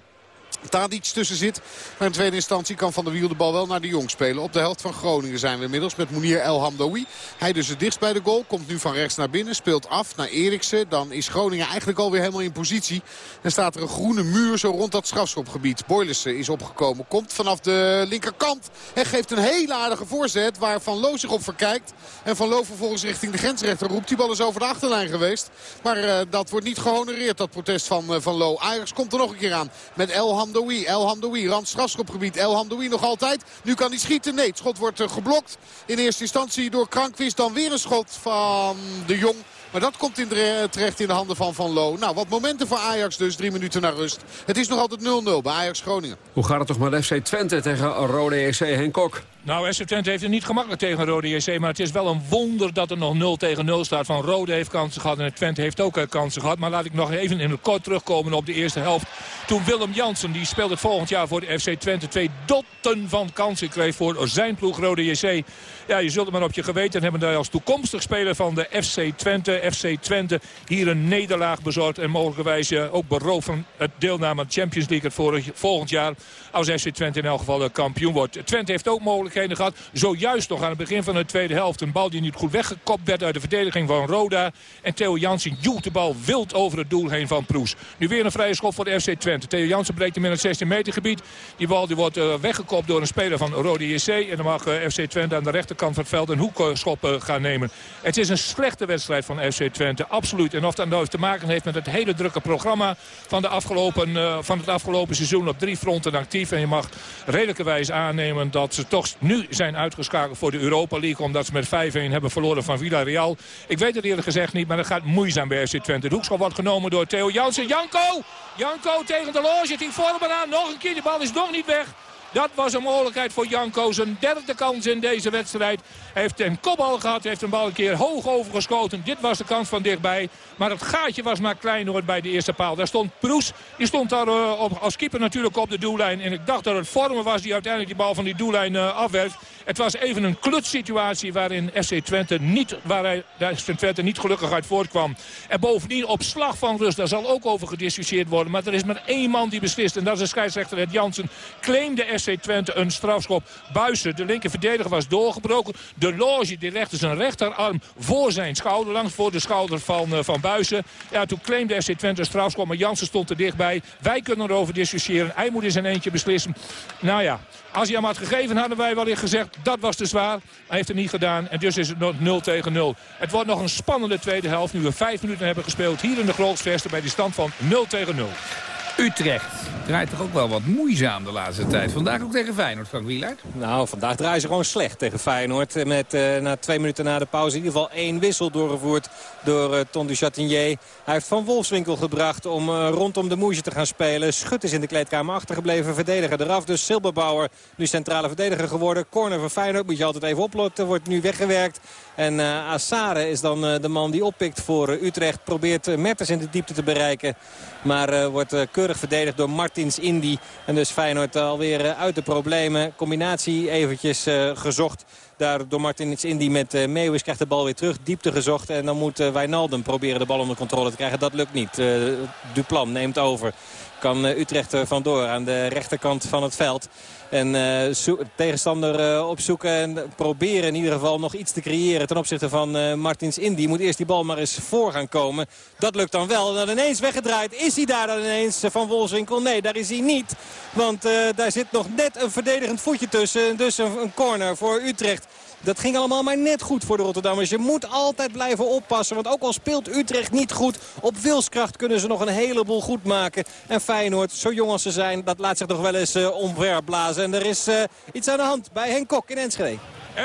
Tadic tussen zit. Maar in tweede instantie kan Van der Wiel de bal wel naar de Jong spelen. Op de helft van Groningen zijn we inmiddels met Mounir El Hamdoui. Hij dus het dichtst bij de goal. Komt nu van rechts naar binnen. Speelt af naar Eriksen. Dan is Groningen eigenlijk alweer helemaal in positie. En staat er een groene muur zo rond dat strafschopgebied. Boylissen is opgekomen. Komt vanaf de linkerkant. En geeft een hele aardige voorzet waar Van Loo zich op verkijkt. En Van Loo vervolgens richting de grensrechter roept. Die bal is over de achterlijn geweest. Maar uh, dat wordt niet gehonoreerd dat protest van uh, Van Loo. Ajax komt er nog een keer aan met El Hamdoui. El Hamdoui, rand strafschopgebied. El Hamdoui nog altijd. Nu kan hij schieten. Nee, het schot wordt uh, geblokt. In eerste instantie door Krankwist. Dan weer een schot van de Jong. Maar dat komt in de, terecht in de handen van Van Loo. Nou, wat momenten voor Ajax dus. Drie minuten naar rust. Het is nog altijd 0-0 bij Ajax Groningen. Hoe gaat het toch met FC Twente tegen Rode EC Henk Kok? Nou, FC Twente heeft het niet gemakkelijk tegen Rode JC. Maar het is wel een wonder dat er nog 0 tegen 0 staat. Van Rode heeft kansen gehad en Twente heeft ook kansen gehad. Maar laat ik nog even in het kort terugkomen op de eerste helft. Toen Willem Jansen, die speelde volgend jaar voor de FC Twente... twee dotten van kansen kreeg voor zijn ploeg Rode JC. Ja, je zult het maar op je geweten hebben dat als toekomstig speler van de FC Twente... FC Twente hier een nederlaag bezorgd en mogelijkerwijs ook beroofd van het deelname aan de Champions League... het vorig, volgend jaar als FC Twente in elk geval de kampioen wordt. Twente heeft ook gehad. Zojuist nog aan het begin van de tweede helft. Een bal die niet goed weggekopt werd uit de verdediging van Roda. En Theo Jansen joegt de bal wild over het doel heen van Proes. Nu weer een vrije schop voor de FC Twente. Theo Jansen breekt hem in het 16 meter gebied. Die bal die wordt uh, weggekopt door een speler van Roda JC. En dan mag uh, FC Twente aan de rechterkant van het veld een hoekschop uh, gaan nemen. Het is een slechte wedstrijd van FC Twente. Absoluut. En of dat nou te maken heeft met het hele drukke programma van, de afgelopen, van het afgelopen seizoen op drie fronten actief. En je mag redelijkerwijs aannemen dat ze toch nu zijn uitgeschakeld voor de Europa League. Omdat ze met 5-1 hebben verloren van Villarreal. Ik weet het eerlijk gezegd niet, maar dat gaat moeizaam bij FC Twente. De hoekschop wordt genomen door Theo Jansen. Janko! Janko tegen de loge. Die vormen aan. Nog een keer. De bal is nog niet weg. Dat was een mogelijkheid voor Janko. Zijn derde kans in deze wedstrijd. Hij heeft een kopbal gehad. Heeft een bal een keer hoog overgeschoten. Dit was de kans van dichtbij. Maar het gaatje was maar klein hoor bij de eerste paal. Daar stond Proes. Die stond daar uh, op, als keeper natuurlijk op de doellijn. En ik dacht dat het Vormen was die uiteindelijk die bal van die doellijn uh, afwerkt. Het was even een klutsituatie waarin FC Twente niet, waar hij, FC Twente niet gelukkig uit voortkwam. En bovendien op slag van rust. Daar zal ook over gediscussieerd worden. Maar er is maar één man die beslist. En dat is de scheidsrechter Ed Jansen. Claimde FC Twente een strafschop. Buisen, de linker verdediger, was doorgebroken. De loge die legde zijn rechterarm voor zijn schouder. Langs voor de schouder van, uh, van Buisen. Ja, toen claimde FC Twente een strafschop. Maar Jansen stond er dichtbij. Wij kunnen erover discussiëren. Hij moet in zijn eentje beslissen. Nou ja, als hij hem had gegeven hadden wij wellicht gezegd dat was te zwaar. Hij heeft het niet gedaan en dus is het nog 0 tegen 0. Het wordt nog een spannende tweede helft nu we vijf minuten hebben gespeeld. Hier in de Grolsvesten bij die stand van 0 tegen 0. Utrecht draait toch ook wel wat moeizaam de laatste tijd. Vandaag ook tegen Feyenoord, Frank Wielaert. Nou, vandaag draaien ze gewoon slecht tegen Feyenoord. Met uh, na twee minuten na de pauze in ieder geval één wissel doorgevoerd door uh, Ton du Chatinier. Hij heeft Van Wolfswinkel gebracht om uh, rondom de Moesje te gaan spelen. Schut is in de kleedkamer achtergebleven. Verdediger eraf. Dus Silberbauer nu centrale verdediger geworden. Corner van Feyenoord moet je altijd even oplotten. Wordt nu weggewerkt. En uh, Assare is dan uh, de man die oppikt voor uh, Utrecht. Probeert Mertens in de diepte te bereiken. Maar wordt keurig verdedigd door Martins Indy. En dus Feyenoord alweer uit de problemen. Combinatie eventjes gezocht. Daar door Martins Indy met uh, Meeuwis krijgt de bal weer terug. Diepte gezocht. En dan moet Wijnaldum proberen de bal onder controle te krijgen. Dat lukt niet. Duplan neemt over. Kan Utrecht er vandoor aan de rechterkant van het veld. En uh, tegenstander uh, opzoeken en proberen in ieder geval nog iets te creëren ten opzichte van uh, Martins Indy. Moet eerst die bal maar eens voor gaan komen. Dat lukt dan wel. En dan ineens weggedraaid. Is hij daar dan ineens van Wolfswinkel? Nee, daar is hij niet. Want daar zit nog net een verdedigend voetje tussen. Dus een, een corner voor Utrecht. Dat ging allemaal maar net goed voor de Rotterdammers. Je moet altijd blijven oppassen. Want ook al speelt Utrecht niet goed. Op wilskracht kunnen ze nog een heleboel goed maken. En Feyenoord, zo jong als ze zijn, dat laat zich toch wel eens uh, omverblazen. En er is uh, iets aan de hand bij Henk Kok in Enschede.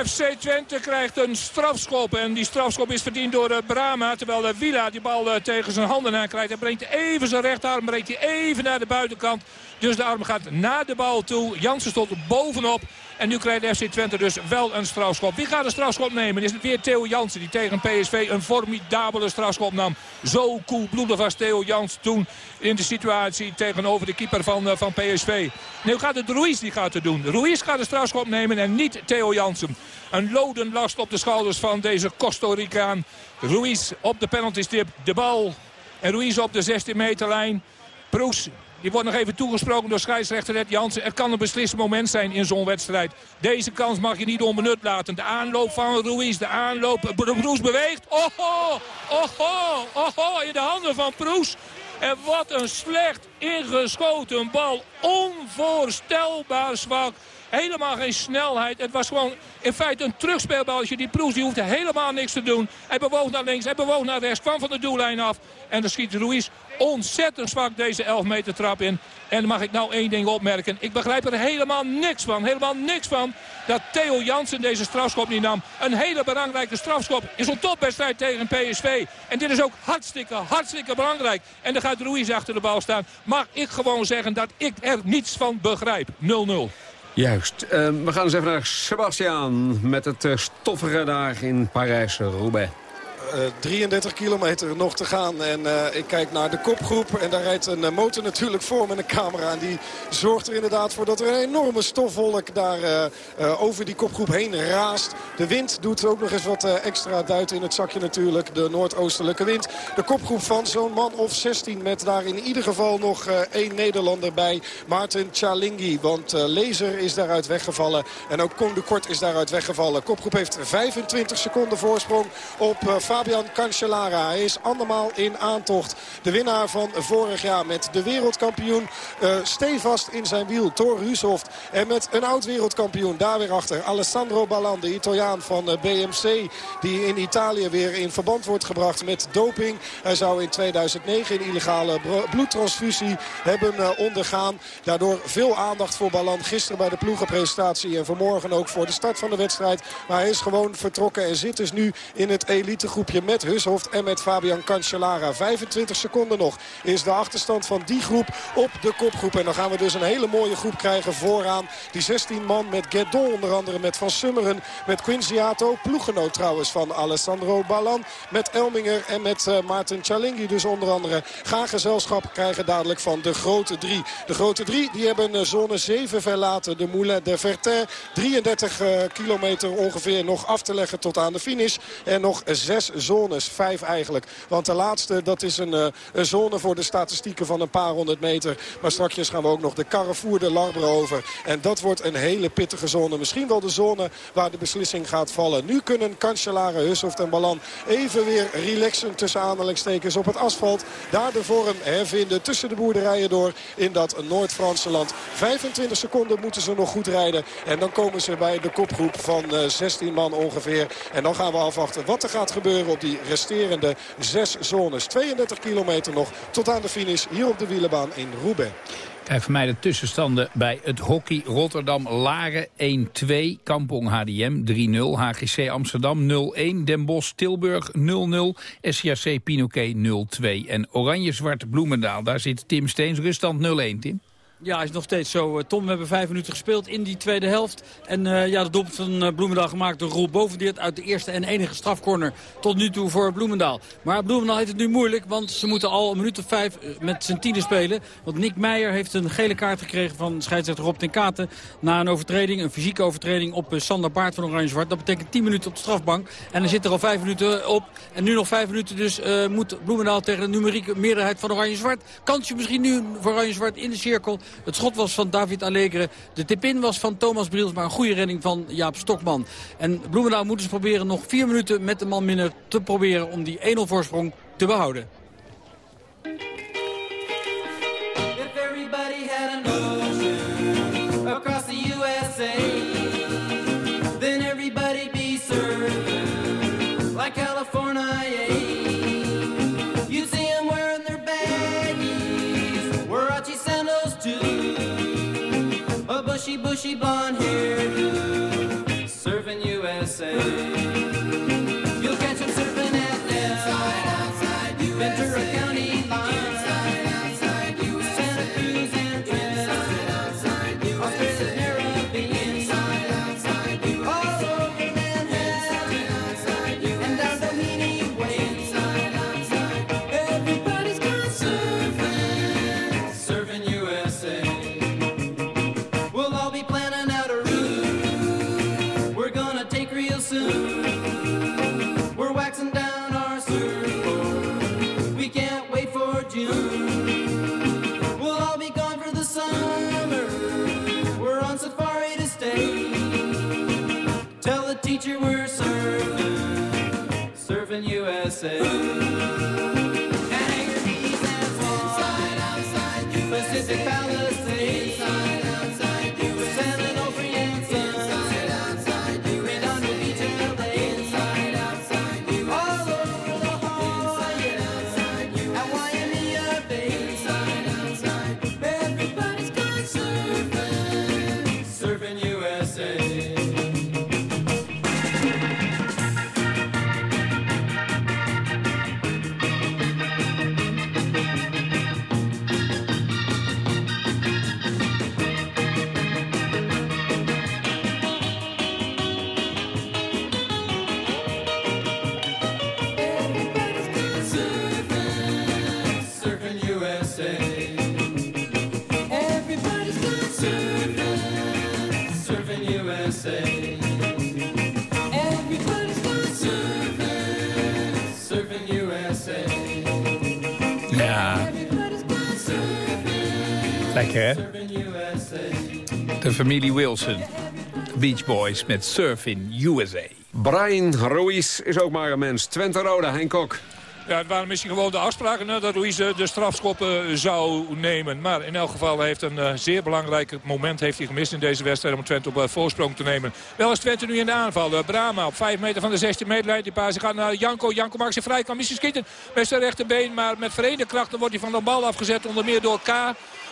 FC Twente krijgt een strafschop. En die strafschop is verdiend door uh, Brama. Terwijl uh, Villa die bal tegen zijn handen aankrijgt. Hij brengt even zijn rechterarm. Brengt hij even naar de buitenkant. Dus de arm gaat naar de bal toe. Jansen stond bovenop. En nu krijgt FC Twente dus wel een strafschop. Wie gaat de strafschop nemen? Is het weer Theo Jansen die tegen PSV een formidabele strafschop nam. Zo koelbloedig was Theo Jansen toen in de situatie tegenover de keeper van, uh, van PSV. Nu gaat het Ruiz die gaat het doen. Ruiz gaat de strafschop nemen en niet Theo Jansen. Een lodenlast op de schouders van deze Costa Ricaan. Ruiz op de penaltystip. De bal. En Ruiz op de 16 meterlijn. Proes Die wordt nog even toegesproken door scheidsrechter Ed Jansen. Het kan een beslissend moment zijn in zo'n wedstrijd. Deze kans mag je niet onbenut laten. De aanloop van Ruiz, de aanloop. Proes beweegt. Oho, oho, oho, in de handen van Proes. En wat een slecht ingeschoten bal. Onvoorstelbaar zwak. Helemaal geen snelheid. Het was gewoon in feite een terugspeelballetje. Die Proes die hoefde helemaal niks te doen. Hij bewoog naar links, hij bewoog naar rechts, kwam van de doellijn af. En dan schiet Ruiz ontzettend zwak deze 11 meter trap in. En mag ik nou één ding opmerken. Ik begrijp er helemaal niks van. Helemaal niks van dat Theo Jansen deze strafschop niet nam. Een hele belangrijke strafschop in zo'n topwedstrijd tegen PSV. En dit is ook hartstikke, hartstikke belangrijk. En dan gaat Ruiz achter de bal staan. Mag ik gewoon zeggen dat ik er niets van begrijp. 0-0. Juist. Uh, we gaan eens even naar Sebastian met het uh, stoffige daar in Parijs-Roubaix. Uh, 33 kilometer nog te gaan. En uh, ik kijk naar de kopgroep. En daar rijdt een uh, motor natuurlijk voor met een camera. En die zorgt er inderdaad voor dat er een enorme stofwolk daar over die kopgroep heen raast. De wind doet ook nog eens wat extra duit in het zakje natuurlijk. De noordoostelijke wind. De kopgroep van zo'n man of 16 met daar in ieder geval nog één Nederlander bij. Maarten Chalingi. Want Lezer is daaruit weggevallen. En ook Koen de Kort is daaruit weggevallen. Kopgroep heeft 25 seconden voorsprong op Fabian Cancellara. Hij is andermaal in aantocht. De winnaar van vorig jaar met de wereldkampioen uh, stevast in zijn wiel. Thor Hushoft. En met een oud wereldkampioen daar weer achter. Alessandro Ballan, de Italiaan van uh, BMC. Die in Italië weer in verband wordt gebracht met doping. Hij zou in 2009 een illegale bloedtransfusie hebben uh, ondergaan. Daardoor veel aandacht voor Ballan. Gisteren bij de ploegenpresentatie en vanmorgen ook voor de start van de wedstrijd. Maar hij is gewoon vertrokken en zit dus nu in het elitegroep met Hushoft en met Fabian Cancellara. 25 seconden nog is de achterstand van die groep op de kopgroep. En dan gaan we dus een hele mooie groep krijgen vooraan. Die 16 man met Guedon onder andere, met Van Summeren, met Quinziato. Ploegenoot trouwens van Alessandro Ballan. Met Elminger en met uh, Maarten Chalingi dus onder andere. Gaan gezelschap krijgen dadelijk van de grote drie. De grote drie die hebben zone 7 verlaten. De Moulin de Vertin. 33 uh, kilometer ongeveer nog af te leggen tot aan de finish. En nog 6 zones. Vijf eigenlijk. Want de laatste, dat is een, uh, een zone voor de statistieken van een paar honderd meter. Maar straks gaan we ook nog de Carrefour de Larbre over. En dat wordt een hele pittige zone. Misschien wel de zone waar de beslissing gaat vallen. Nu kunnen Cancellara, Hushoft en Ballan even weer relaxen tussen aanhalingstekens op het asfalt. Daar de vorm hervinden tussen de boerderijen door in dat Noord-Franse land. 25 seconden moeten ze nog goed rijden. En dan komen ze bij de kopgroep van uh, 16 man ongeveer. En dan gaan we afwachten wat er gaat gebeuren op die resterende zes zones. 32 kilometer nog tot aan de finish hier op de wielenbaan in Roubaix. Kijk voor mij de tussenstanden bij het hockey Rotterdam Laren 1-2, Kampong HDM 3-0, HGC Amsterdam 0-1, Den Bosch Tilburg 0-0, SCAC Pinoquet 0-2 en Oranje-Zwart Bloemendaal. Daar zit Tim Steens, ruststand 0-1 Tim. Ja, is nog steeds zo. Eh, Tom, we hebben vijf minuten gespeeld in die tweede helft. En uh, ja, de doelpunt van uh, Bloemendaal gemaakt door Roel Bovendeert uit de eerste en enige strafcorner tot nu toe voor Bloemendaal. Maar Bloemendaal heeft het nu moeilijk, want ze moeten al een minuut of vijf met zijn tiende spelen. Want Nick Meijer heeft een gele kaart gekregen van scheidsrechter Rob ten Katen na een overtreding, een fysieke overtreding op Sander Baart van Oranje-Zwart. Dat betekent 10 minuten op de strafbank. En er zit er al vijf minuten op. En nu nog vijf minuten, dus moet Bloemendaal tegen de numerieke meerderheid van Oranje-Zwart. Kansje misschien nu voor Oranje-Zwart in de cirkel. Het schot was van David Allegre. De tip-in was van Thomas Briels, maar een goede redding van Jaap Stokman. En Bloemendaal moeten ze proberen nog vier minuten met de man minder te proberen om die 1-0 voorsprong te behouden. teacher, were serving, serving USA. Hangers, bees, and flies, Pacific Palace. Lekker, hè? De familie Wilson. Beach Boys met Surf in USA. Brian Ruiz is ook maar een mens. Twente Roda, Henk Kok. Ja, het waren misschien gewoon de afspraken hè, dat Ruiz de strafschoppen zou nemen. Maar in elk geval heeft een uh, zeer belangrijk moment heeft hij gemist in deze wedstrijd om Twente op uh, voorsprong te nemen. Wel is Twente nu in de aanval. Uh, Brama op 5 meter van de 16 meterlijn. Die paas gaat naar Janko. Janko maakt zich vrij. Kan misschien schieten met zijn rechterbeen. Maar met verenigde krachten wordt hij van de bal afgezet. Onder meer door K.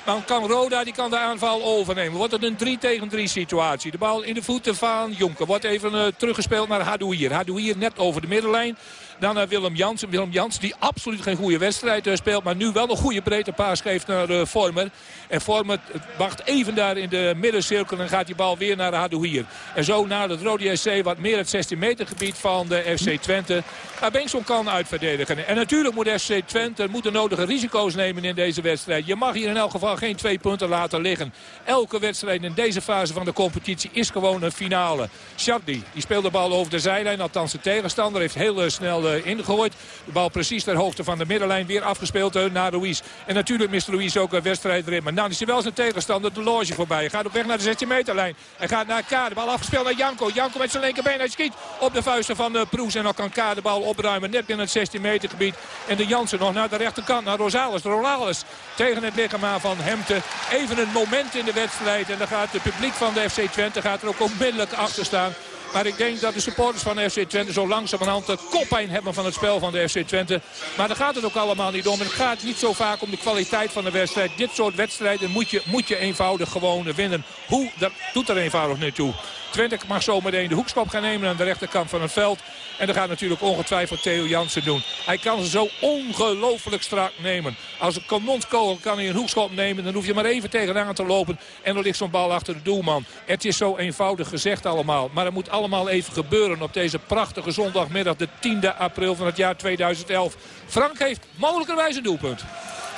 Dan kan Roda die kan de aanval overnemen. Wordt het een 3 tegen 3 situatie. De bal in de voeten van Jonker. Wordt even uh, teruggespeeld naar Hadouier. Hadouier net over de middenlijn. Dan naar Willem Jansen. Willem Jansen die absoluut geen goede wedstrijd uh, speelt. Maar nu wel een goede breedte paas geeft naar uh, Vormer. En Vormer wacht even daar in de middencirkel. En gaat die bal weer naar Hadouier. En zo naar het Rode SC wat meer het 16 meter gebied van de FC Twente. Maar Bengtson kan uitverdedigen. En natuurlijk moet FC Twente moet de nodige risico's nemen in deze wedstrijd. Je mag hier in elk geval geen twee punten laten liggen. Elke wedstrijd in deze fase van de competitie is gewoon een finale. Shadli, die speelt de bal over de zijlijn. Althans de tegenstander heeft heel snel uh, ingegooid. De bal precies ter hoogte van de middenlijn. Weer afgespeeld uh, naar Ruiz. En natuurlijk mist Ruiz ook een wedstrijd erin. Maar dan is hij wel zijn tegenstander de loge voorbij. Hij gaat op weg naar de 16 meterlijn. Hij gaat naar K. De bal afgespeeld naar Janko. Janko met zijn linkerbeen. Hij schiet op de vuisten van uh, Proes. En dan kan K de bal opruimen. Net binnen het 16 meter gebied. En de Jansen nog naar de rechterkant. Naar Rosales. Rosales tegen het lichaam van Hemte. Even een moment in de wedstrijd. En dan gaat het publiek van de FC Twente gaat er ook onmiddellijk achter staan. Maar ik denk dat de supporters van FC Twente zo langzamerhand de koppijn hebben van het spel van de FC Twente. Maar daar gaat het ook allemaal niet om. Het gaat niet zo vaak om de kwaliteit van de wedstrijd. Dit soort wedstrijden moet je, moet je eenvoudig gewoon winnen. Hoe, dat doet er eenvoudig niet toe. Twente mag zo meteen de hoekschop gaan nemen aan de rechterkant van het veld. En dat gaat natuurlijk ongetwijfeld Theo Jansen doen. Hij kan ze zo ongelooflijk strak nemen. Als een kanonskogel kan hij een hoekschop nemen. Dan hoef je maar even tegenaan te lopen. En dan ligt zo'n bal achter de doelman. Het is zo eenvoudig gezegd allemaal. Maar het moet allemaal even gebeuren op deze prachtige zondagmiddag. De 10e april van het jaar 2011. Frank heeft mogelijkerwijs een doelpunt.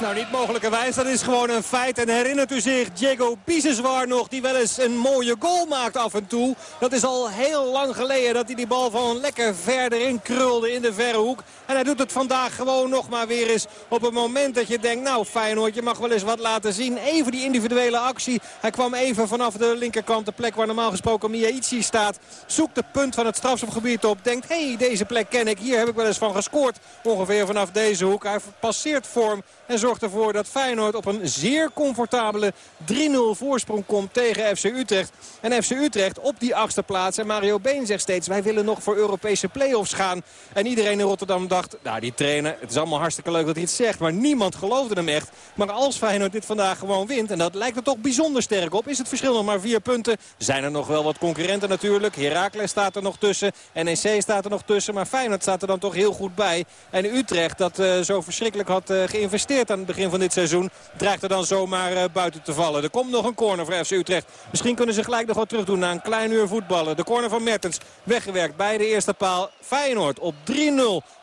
Nou, niet mogelijkerwijs. Dat is gewoon een feit. En herinnert u zich Diego Biseswar nog, die wel eens een mooie goal maakt af en toe. Dat is al heel lang geleden dat hij die bal van lekker ver erin krulde in de verre hoek. En hij doet het vandaag gewoon nog maar weer eens op het moment dat je denkt... nou, Feyenoord, je mag wel eens wat laten zien. Even die individuele actie. Hij kwam even vanaf de linkerkant, de plek waar normaal gesproken Miyaichi staat. Zoekt de punt van het strafschopgebied op. Denkt, hé, hey, deze plek ken ik. Hier heb ik wel eens van gescoord. Ongeveer vanaf deze hoek. Hij passeert vorm en zorgt ervoor dat Feyenoord op een zeer comfortabele 3-0 voorsprong komt tegen FC Utrecht. En FC Utrecht op die achtste plaats. En Mario Been zegt steeds, wij willen nog voor Europese play-offs gaan. En iedereen in Rotterdam dacht, nou die trainer, het is allemaal hartstikke leuk dat hij het zegt. Maar niemand geloofde hem echt. Maar als Feyenoord dit vandaag gewoon wint, en dat lijkt er toch bijzonder sterk op, is het verschil nog maar vier punten. Zijn er nog wel wat concurrenten natuurlijk. Heracles staat er nog tussen. NEC staat er nog tussen. Maar Feyenoord staat er dan toch heel goed bij. En Utrecht, dat uh, zo verschrikkelijk had uh, geïnvesteerd aan het begin van dit seizoen, dreigt er dan zomaar uh, buiten te vallen. Er komt nog een corner voor FC Utrecht. Misschien kunnen ze gelijk nog wat terug doen na een klein uur voetballen. De corner van Mertens weggewerkt bij de eerste paal. Feyenoord op 3-0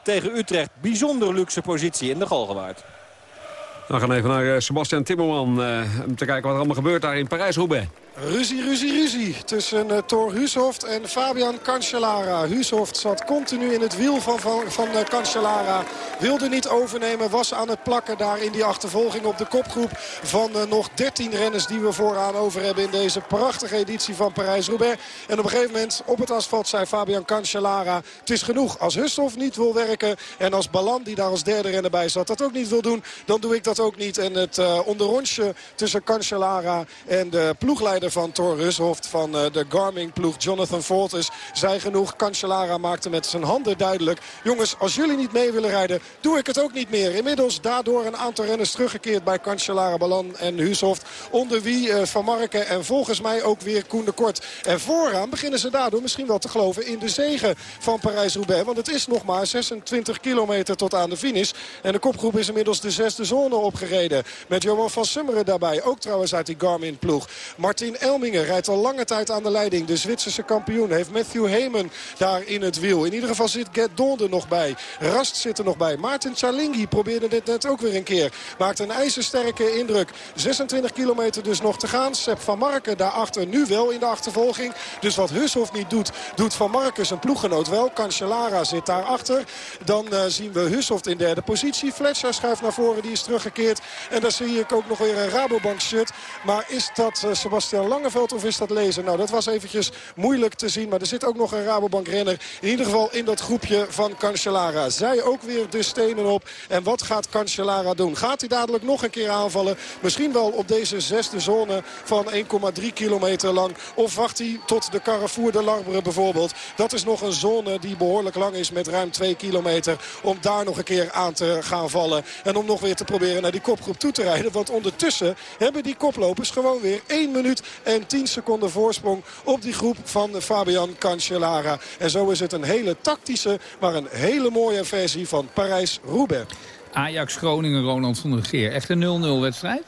tegen Utrecht. Bijzonder luxe positie in de Galgenwaard. Dan gaan we even naar Sebastian Timmerman uh, om te kijken wat er allemaal gebeurt daar in Parijs-Roubaix. Ruzie, ruzie, ruzie tussen uh, Thor Hushoft en Fabian Cancellara. Hushoft zat continu in het wiel van, van, van uh, Cancellara. Wilde niet overnemen, was aan het plakken daar in die achtervolging op de kopgroep... van uh, nog 13 renners die we vooraan over hebben in deze prachtige editie van Parijs-Roubaix. En op een gegeven moment op het asfalt zei Fabian Cancellara... het is genoeg als Hushoft niet wil werken en als Balan, die daar als derde renner bij zat... dat ook niet wil doen, dan doe ik dat ook niet. En het onderrondje tussen Cancellara en de ploegleider van Thor Rushoft van de Garmin-ploeg Jonathan Voltes. Zij genoeg. Cancellara maakte met zijn handen duidelijk. Jongens, als jullie niet mee willen rijden, doe ik het ook niet meer. Inmiddels daardoor een aantal renners teruggekeerd bij Cancellara, Balan en Hushoft. Onder wie uh, Van Marken en volgens mij ook weer Koen de Kort. En vooraan beginnen ze daardoor misschien wel te geloven in de zegen van Parijs-Roubaix. Want het is nog maar 26 kilometer tot aan de finish. En de kopgroep is inmiddels de zesde zone opgereden. Met Johan van Summeren daarbij. Ook trouwens uit die Garmin-ploeg. Martin En Elminger rijdt al lange tijd aan de leiding. De Zwitserse kampioen heeft Matthew Heyman daar in het wiel. In ieder geval zit Get er nog bij. Rast zit er nog bij. Maarten Chalingi probeerde dit net ook weer een keer. Maakt een ijzersterke indruk. 26 kilometer dus nog te gaan. Sepp van Marken daarachter nu wel in de achtervolging. Dus wat Hushoff niet doet, doet Van Marken zijn ploeggenoot wel. Cancellara zit daarachter. Dan uh, zien we Hushoff in derde positie. Fletcher schuift naar voren, die is teruggekeerd. En daar zie ik ook nog weer een Rabobank shirt. Maar is dat uh, Sebastian Langeveld of is dat Lezer? Nou, dat was eventjes moeilijk te zien. Maar er zit ook nog een Rabobank renner. In ieder geval in dat groepje van Cancellara. Zij ook weer de stenen op. En wat gaat Cancellara doen? Gaat hij dadelijk nog een keer aanvallen? Misschien wel op deze zesde zone van 1,3 kilometer lang. Of wacht hij tot de Carrefour de Larbre bijvoorbeeld. Dat is nog een zone die behoorlijk lang is met ruim 2 kilometer. Om daar nog een keer aan te gaan vallen. En om nog weer te proberen naar die kopgroep toe te rijden. Want ondertussen hebben die koplopers gewoon weer 1 minuut en 10 seconden voorsprong op die groep van Fabian Cancellara. En zo is het een hele tactische, maar een hele mooie versie van Parijs-Roubaix. Ajax Groningen, Ronald van der Geer. Echt een 0-0 wedstrijd?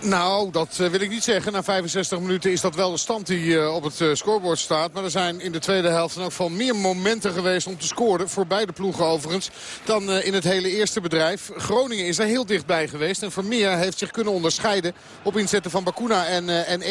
Nou, dat eh, wil ik niet zeggen. Na 65 minuten is dat wel de stand die eh, op het uh, scorebord staat. Maar er zijn in de tweede helft in elk geval meer momenten geweest om te scoren. Voor beide ploegen overigens. Dan in het hele eerste bedrijf. Groningen is er heel dichtbij geweest. En Vermeer heeft zich kunnen onderscheiden op inzetten van Bakuna en, en.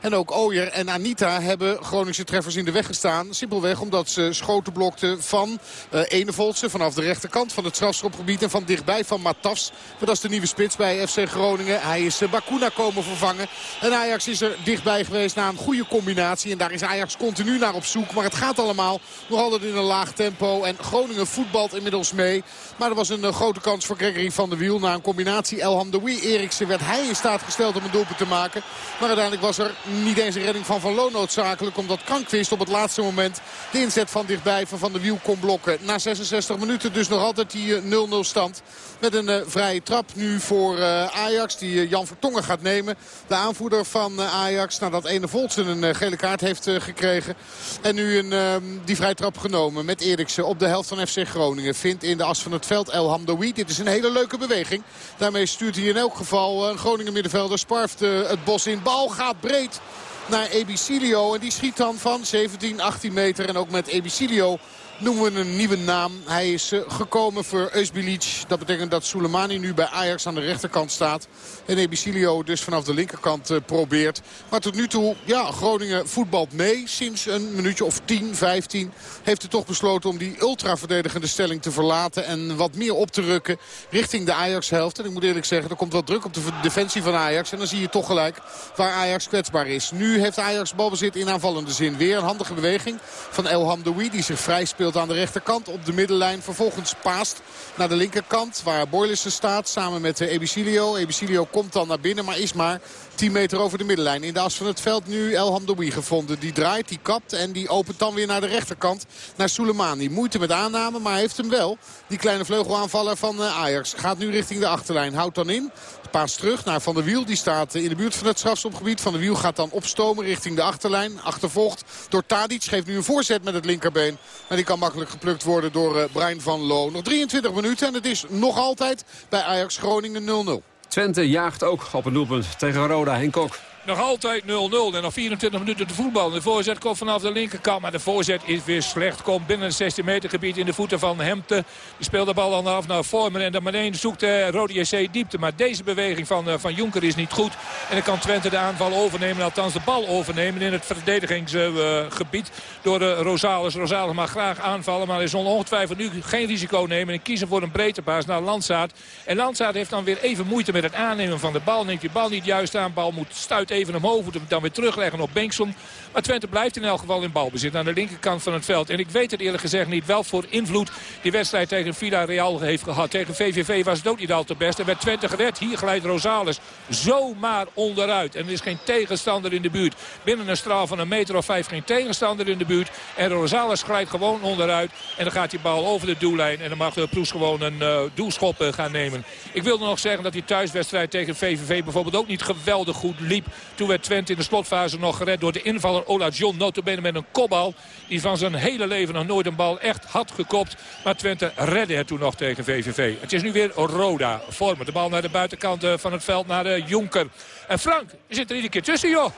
En ook Ooyer en Anita hebben Groningse treffers in de weg gestaan. Simpelweg omdat ze schoten blokten van Enevoltse. Vanaf de rechterkant van het strafschopgebied. En van dichtbij van Matafs. Maar dat is de nieuwe spits bij FC Groningen. Hij is eh, Bakuna komen vervangen. En Ajax is er dichtbij geweest na een goede combinatie. En daar is Ajax continu naar op zoek. Maar het gaat allemaal nog altijd in een laag tempo. En Groningen voetbalt inmiddels mee. Maar er was een eh, grote kans voor Gregory van der Wiel. Na een combinatie Elham de Wie Eriksen werd hij in staat gesteld om een doelpunt te maken. Maar uiteindelijk was er niet eens een redding van Van Loon noodzakelijk. Omdat Krankwist op het laatste moment de inzet van dichtbij van Van der Wiel kon blokken. Na 66 minuten dus nog altijd die 0-0 eh, stand. Met een vrije trap nu voor Ajax. Die Jan Vertongen gaat nemen. De aanvoerder van eh, Ajax nadat Ene Voltsen een eh, gele kaart heeft eh, gekregen. En nu een, ehm, die vrijtrap genomen met Eriksen op de helft van FC Groningen. Vindt in de as van het veld El Hamdoui. Dit is een hele leuke beweging. Daarmee stuurt hij in elk geval een Groningen middenvelder. Sparft het bos in. Bal gaat breed naar Ebicilio. En die schiet dan van 17, 18 meter. En ook met Ebicilio noemen we een nieuwe naam. Hij is uh, gekomen voor Eusbilic. Dat betekent dat Soleimani nu bij Ajax aan de rechterkant staat. En Ebicilio dus vanaf de linkerkant uh, probeert. Maar tot nu toe, ja, Groningen voetbalt mee. Sinds een minuutje of 10, 15 heeft hij toch besloten om die ultra-verdedigende stelling te verlaten. En wat meer op te rukken richting de Ajax-helft. En ik moet eerlijk zeggen, er komt wat druk op de defensie van Ajax. En dan zie je toch gelijk waar Ajax kwetsbaar is. Nu heeft Ajax balbezit in aanvallende zin. Weer een handige beweging van El Hamdoui die zich vrij speelt aan de rechterkant op de middenlijn. Vervolgens paast naar de linkerkant waar Boylissen staat samen met Ebicilio. Ebicilio komt dan naar binnen, maar is maar 10 meter over de middenlijn. In de as van het veld nu El Hamdoui gevonden. Die draait, die kapt en die opent dan weer naar de rechterkant. Naar Soleimani. Moeite met aanname, maar heeft hem wel. Die kleine vleugelaanvaller van eh, Ajax. Gaat nu richting de achterlijn. Houdt dan in. Paas terug naar Van der Wiel. Die staat in de buurt van het strafstopgebied. Van der Wiel gaat dan opstomen richting de achterlijn. Achtervolgd door Tadic. Geeft nu een voorzet met het linkerbeen. Maar die kan makkelijk geplukt worden door uh, Brian van Loo. Nog 23 minuten en het is nog altijd bij Ajax Groningen 0-0. Twente jaagt ook op een doelpunt tegen Roda. Henk Kok. Nog altijd 0-0 en nog 24 minuten te voetbal. De voorzet komt vanaf de linkerkant, maar de voorzet is weer slecht. Komt binnen het 16 meter gebied in de voeten van Hemte. Die speelt de bal dan af naar Vormer en dan meteen zoekt uh, Rode JC diepte. Maar deze beweging van, uh, van Jonker is niet goed. En dan kan Twente de aanval overnemen, althans de bal overnemen in het verdedigingsgebied. door uh, Rosales. Rosales mag graag aanvallen, maar hij zal ongetwijfeld nu geen risico nemen. En kiezen voor een breedte paas naar Landsaat. En Landsaat heeft dan weer even moeite met het aannemen van de bal. Neemt die bal niet juist aan, bal moet stuiten even omhoog. Dan weer terugleggen op Bengtson. Maar Twente blijft in elk geval in balbezit aan de linkerkant van het veld. En ik weet het eerlijk gezegd niet wel voor invloed die wedstrijd tegen Villarreal heeft gehad. Tegen VVV was het ook niet al te best. En werd Twente gered. Hier glijdt Rosales zomaar onderuit. En er is geen tegenstander in de buurt. Binnen een straal van een meter of vijf geen tegenstander in de buurt. En Rosales glijdt gewoon onderuit. En dan gaat die bal over de doellijn. En dan mag de Proes gewoon een uh, doelschop uh, gaan nemen. Ik wilde nog zeggen dat die thuiswedstrijd tegen VVV bijvoorbeeld ook niet geweldig goed liep. Toen werd Twente in de slotfase nog gered door de invaller Ola John. Notabene met een kopbal. Die van zijn hele leven nog nooit een bal echt had gekopt. Maar Twente redde het toen nog tegen VVV. Het is nu weer Roda. Vormen de bal naar de buitenkant van het veld naar de Jonker. En Frank zit er iedere keer tussen joh.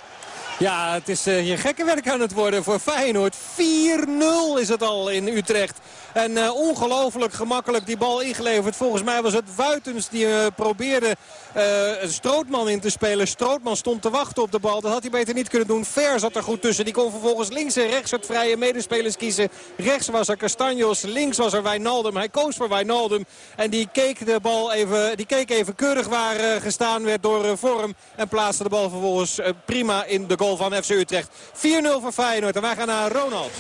Ja, het is uh, je gekke werk aan het worden voor Feyenoord. 4-0 is het al in Utrecht. En uh, ongelooflijk gemakkelijk die bal ingeleverd. Volgens mij was het Wuitens die uh, probeerde uh, Strootman in te spelen. Strootman stond te wachten op de bal. Dat had hij beter niet kunnen doen. Ver zat er goed tussen. Die kon vervolgens links en rechts het vrije medespelers kiezen. Rechts was er Castanjos. Links was er Wijnaldum. Hij koos voor Wijnaldum. En die keek de bal even, die keek even keurig waar gestaan werd door Vorm. En plaatste de bal vervolgens prima in de goal van FC Utrecht. 4-0 voor Feyenoord. En wij gaan naar Ronald.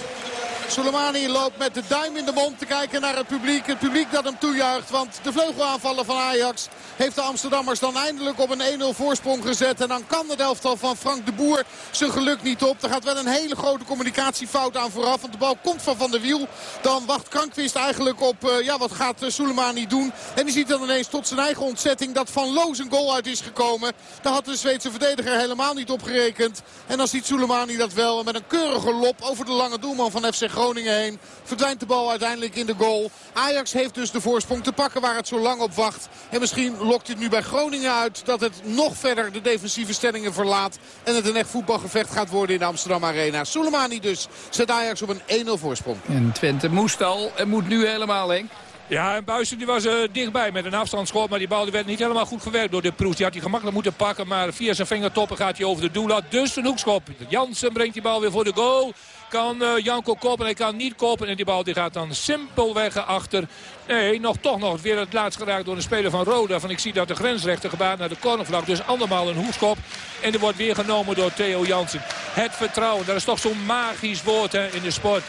Soleimani loopt met de duim in de mond te kijken naar het publiek. Het publiek dat hem toejuicht. Want de vleugelaanvallen van Ajax heeft de Amsterdammers dan eindelijk op een 1-0 voorsprong gezet. En dan kan het elftal van Frank de Boer zijn geluk niet op. Er gaat wel een hele grote communicatiefout aan vooraf. Want de bal komt van Van der Wiel. Dan wacht Krankwist eigenlijk op uh, ja, wat gaat uh, Soleimani doen. En die ziet dan ineens tot zijn eigen ontzetting dat Van Loos een goal uit is gekomen. Daar had de Zweedse verdediger helemaal niet op gerekend. En dan ziet Soleimani dat wel. En met een keurige lop over de lange doelman van FC Groningen heen. Verdwijnt de bal uiteindelijk in de goal. Ajax heeft dus de voorsprong te pakken waar het zo lang op wacht. En misschien lokt het nu bij Groningen uit dat het nog verder de defensieve stellingen verlaat. En het een echt voetbalgevecht gaat worden in de Amsterdam Arena. Soleimani dus zet Ajax op een 1-0 voorsprong. En Twente moest al en moet nu helemaal, Henk. Ja, en Buijsen die was uh, dichtbij met een afstandsschot. Maar die bal die werd niet helemaal goed verwerkt door de Proes. Die had hij gemakkelijk moeten pakken. Maar via zijn vingertoppen gaat hij over de doellat. Dus een hoekschop. Jansen brengt die bal weer voor de goal. Kan uh, Janko kopen. Hij kan niet kopen. En die bal die gaat dan simpelweg achter. Nee, nog, toch nog weer het laatst geraakt door een speler van Roda. Van ik zie dat de grensrechter gebaat naar de cornervlag. Dus andermaal een hoekschop. En er wordt weer genomen door Theo Jansen. Het vertrouwen, dat is toch zo'n magisch woord hè, in de sport.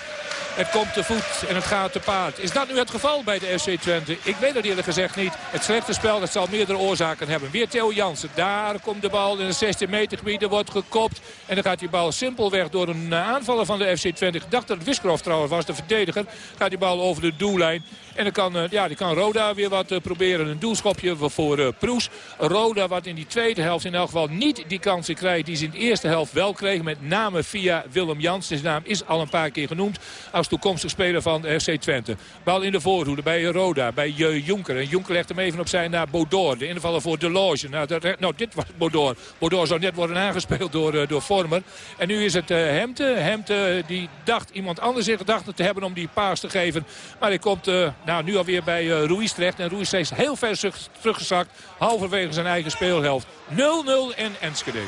Het komt te voet en het gaat te paard. Is dat nu het geval bij de FC Twente? Ik weet het eerlijk gezegd niet. Het slechte spel dat zal meerdere oorzaken hebben. Weer Theo Jansen. Daar komt de bal in het 16 meter gebied. Er wordt gekopt. En dan gaat die bal simpelweg door een aanvaller van de FC Twente. Ik dacht dat het Wiskrof trouwens was, de verdediger. Gaat die bal over de doellijn. En dan kan, ja, die kan Roda weer wat proberen. Een doelschopje voor uh, Proes. Roda wat in die tweede helft in elk geval niet die kansen krijgt die ze in de eerste helft wel kregen. Met name via Willem Jans. Zijn naam is al een paar keer genoemd als toekomstig speler van FC Twente. Bal in de voorhoede bij Roda, bij Jonker. En Jonker legt hem even opzij naar Bodor. De invaller voor Deloge. Nou, dat, nou dit was Bodor. Bodor zou net worden aangespeeld door, door Vormer. En nu is het Hemte. Hemte die dacht iemand anders in gedachten te hebben om die paas te geven. Maar hij komt nou, nu alweer bij uh, Ruiz terecht. En Ruiz steeds heel ver teruggezakt. Halverwege zijn eigen speelhelft. 0-0 in Enschede.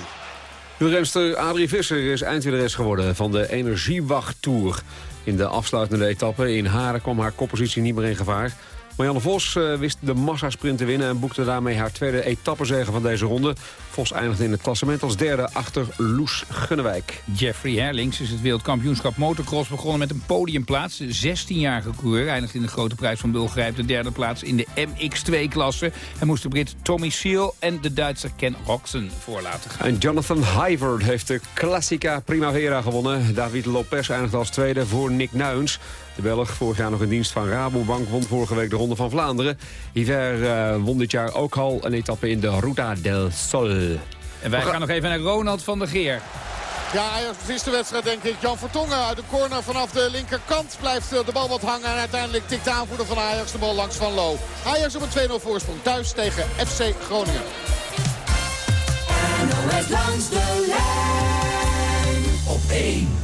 Wielrenster Adrie Visser is eindwinnares geworden van de Energiewacht Tour. In de afsluitende etappe in Haren kwam haar koppositie niet meer in gevaar. Marianne Vos uh, wist de massasprint te winnen... en boekte daarmee haar tweede etappezege van deze ronde. Vos eindigde in het klassement als derde achter Loes Gunnewijk. Jeffrey Herlings is het wereldkampioenschap motocross begonnen met een podiumplaats. De 16-jarige coureur eindigde in de grote prijs van Bulgarije... op de derde plaats in de MX2-klasse. Hij moest de Brit Tommy Seal en de Duitser Ken Roxen voor laten gaan. En Jonathan Hyverd heeft de Classica Primavera gewonnen. David Lopez eindigde als tweede voor Nick Nuins. De Belg, vorig jaar nog in dienst van Rabobank, won vorige week de Ronde van Vlaanderen. Hiver uh, won dit jaar ook al een etappe in de Ruta del Sol. En wij gaan nog even naar Ronald van der Geer. Ja, Ajax beslist de wedstrijd denk ik. Jan Vertongen uit de corner vanaf de linkerkant blijft de bal wat hangen. En uiteindelijk tikt de aanvoerder van Ajax de bal langs Van Loo. Ajax op een 2-0 voorsprong thuis tegen FC Groningen. NOS langs de lijn op 1.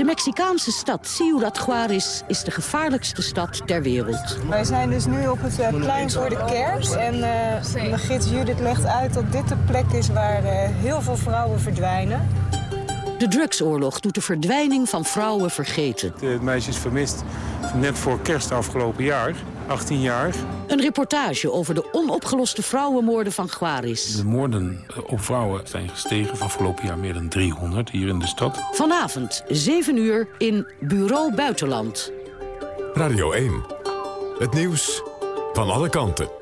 De Mexicaanse stad Ciudad Juarez is de gevaarlijkste stad ter wereld. Wij zijn dus nu op het uh, plein voor de kerk. En uh, de gids Judith legt uit dat dit de plek is waar uh, heel veel vrouwen verdwijnen. De drugsoorlog doet de verdwijning van vrouwen vergeten. Het meisje is vermist net voor kerst afgelopen jaar. 18 jaar. Een reportage over de onopgeloste vrouwenmoorden van Juarez. De moorden op vrouwen zijn gestegen van afgelopen jaar meer dan 300 hier in de stad. Vanavond, 7 uur, in Bureau Buitenland. Radio 1. Het nieuws van alle kanten.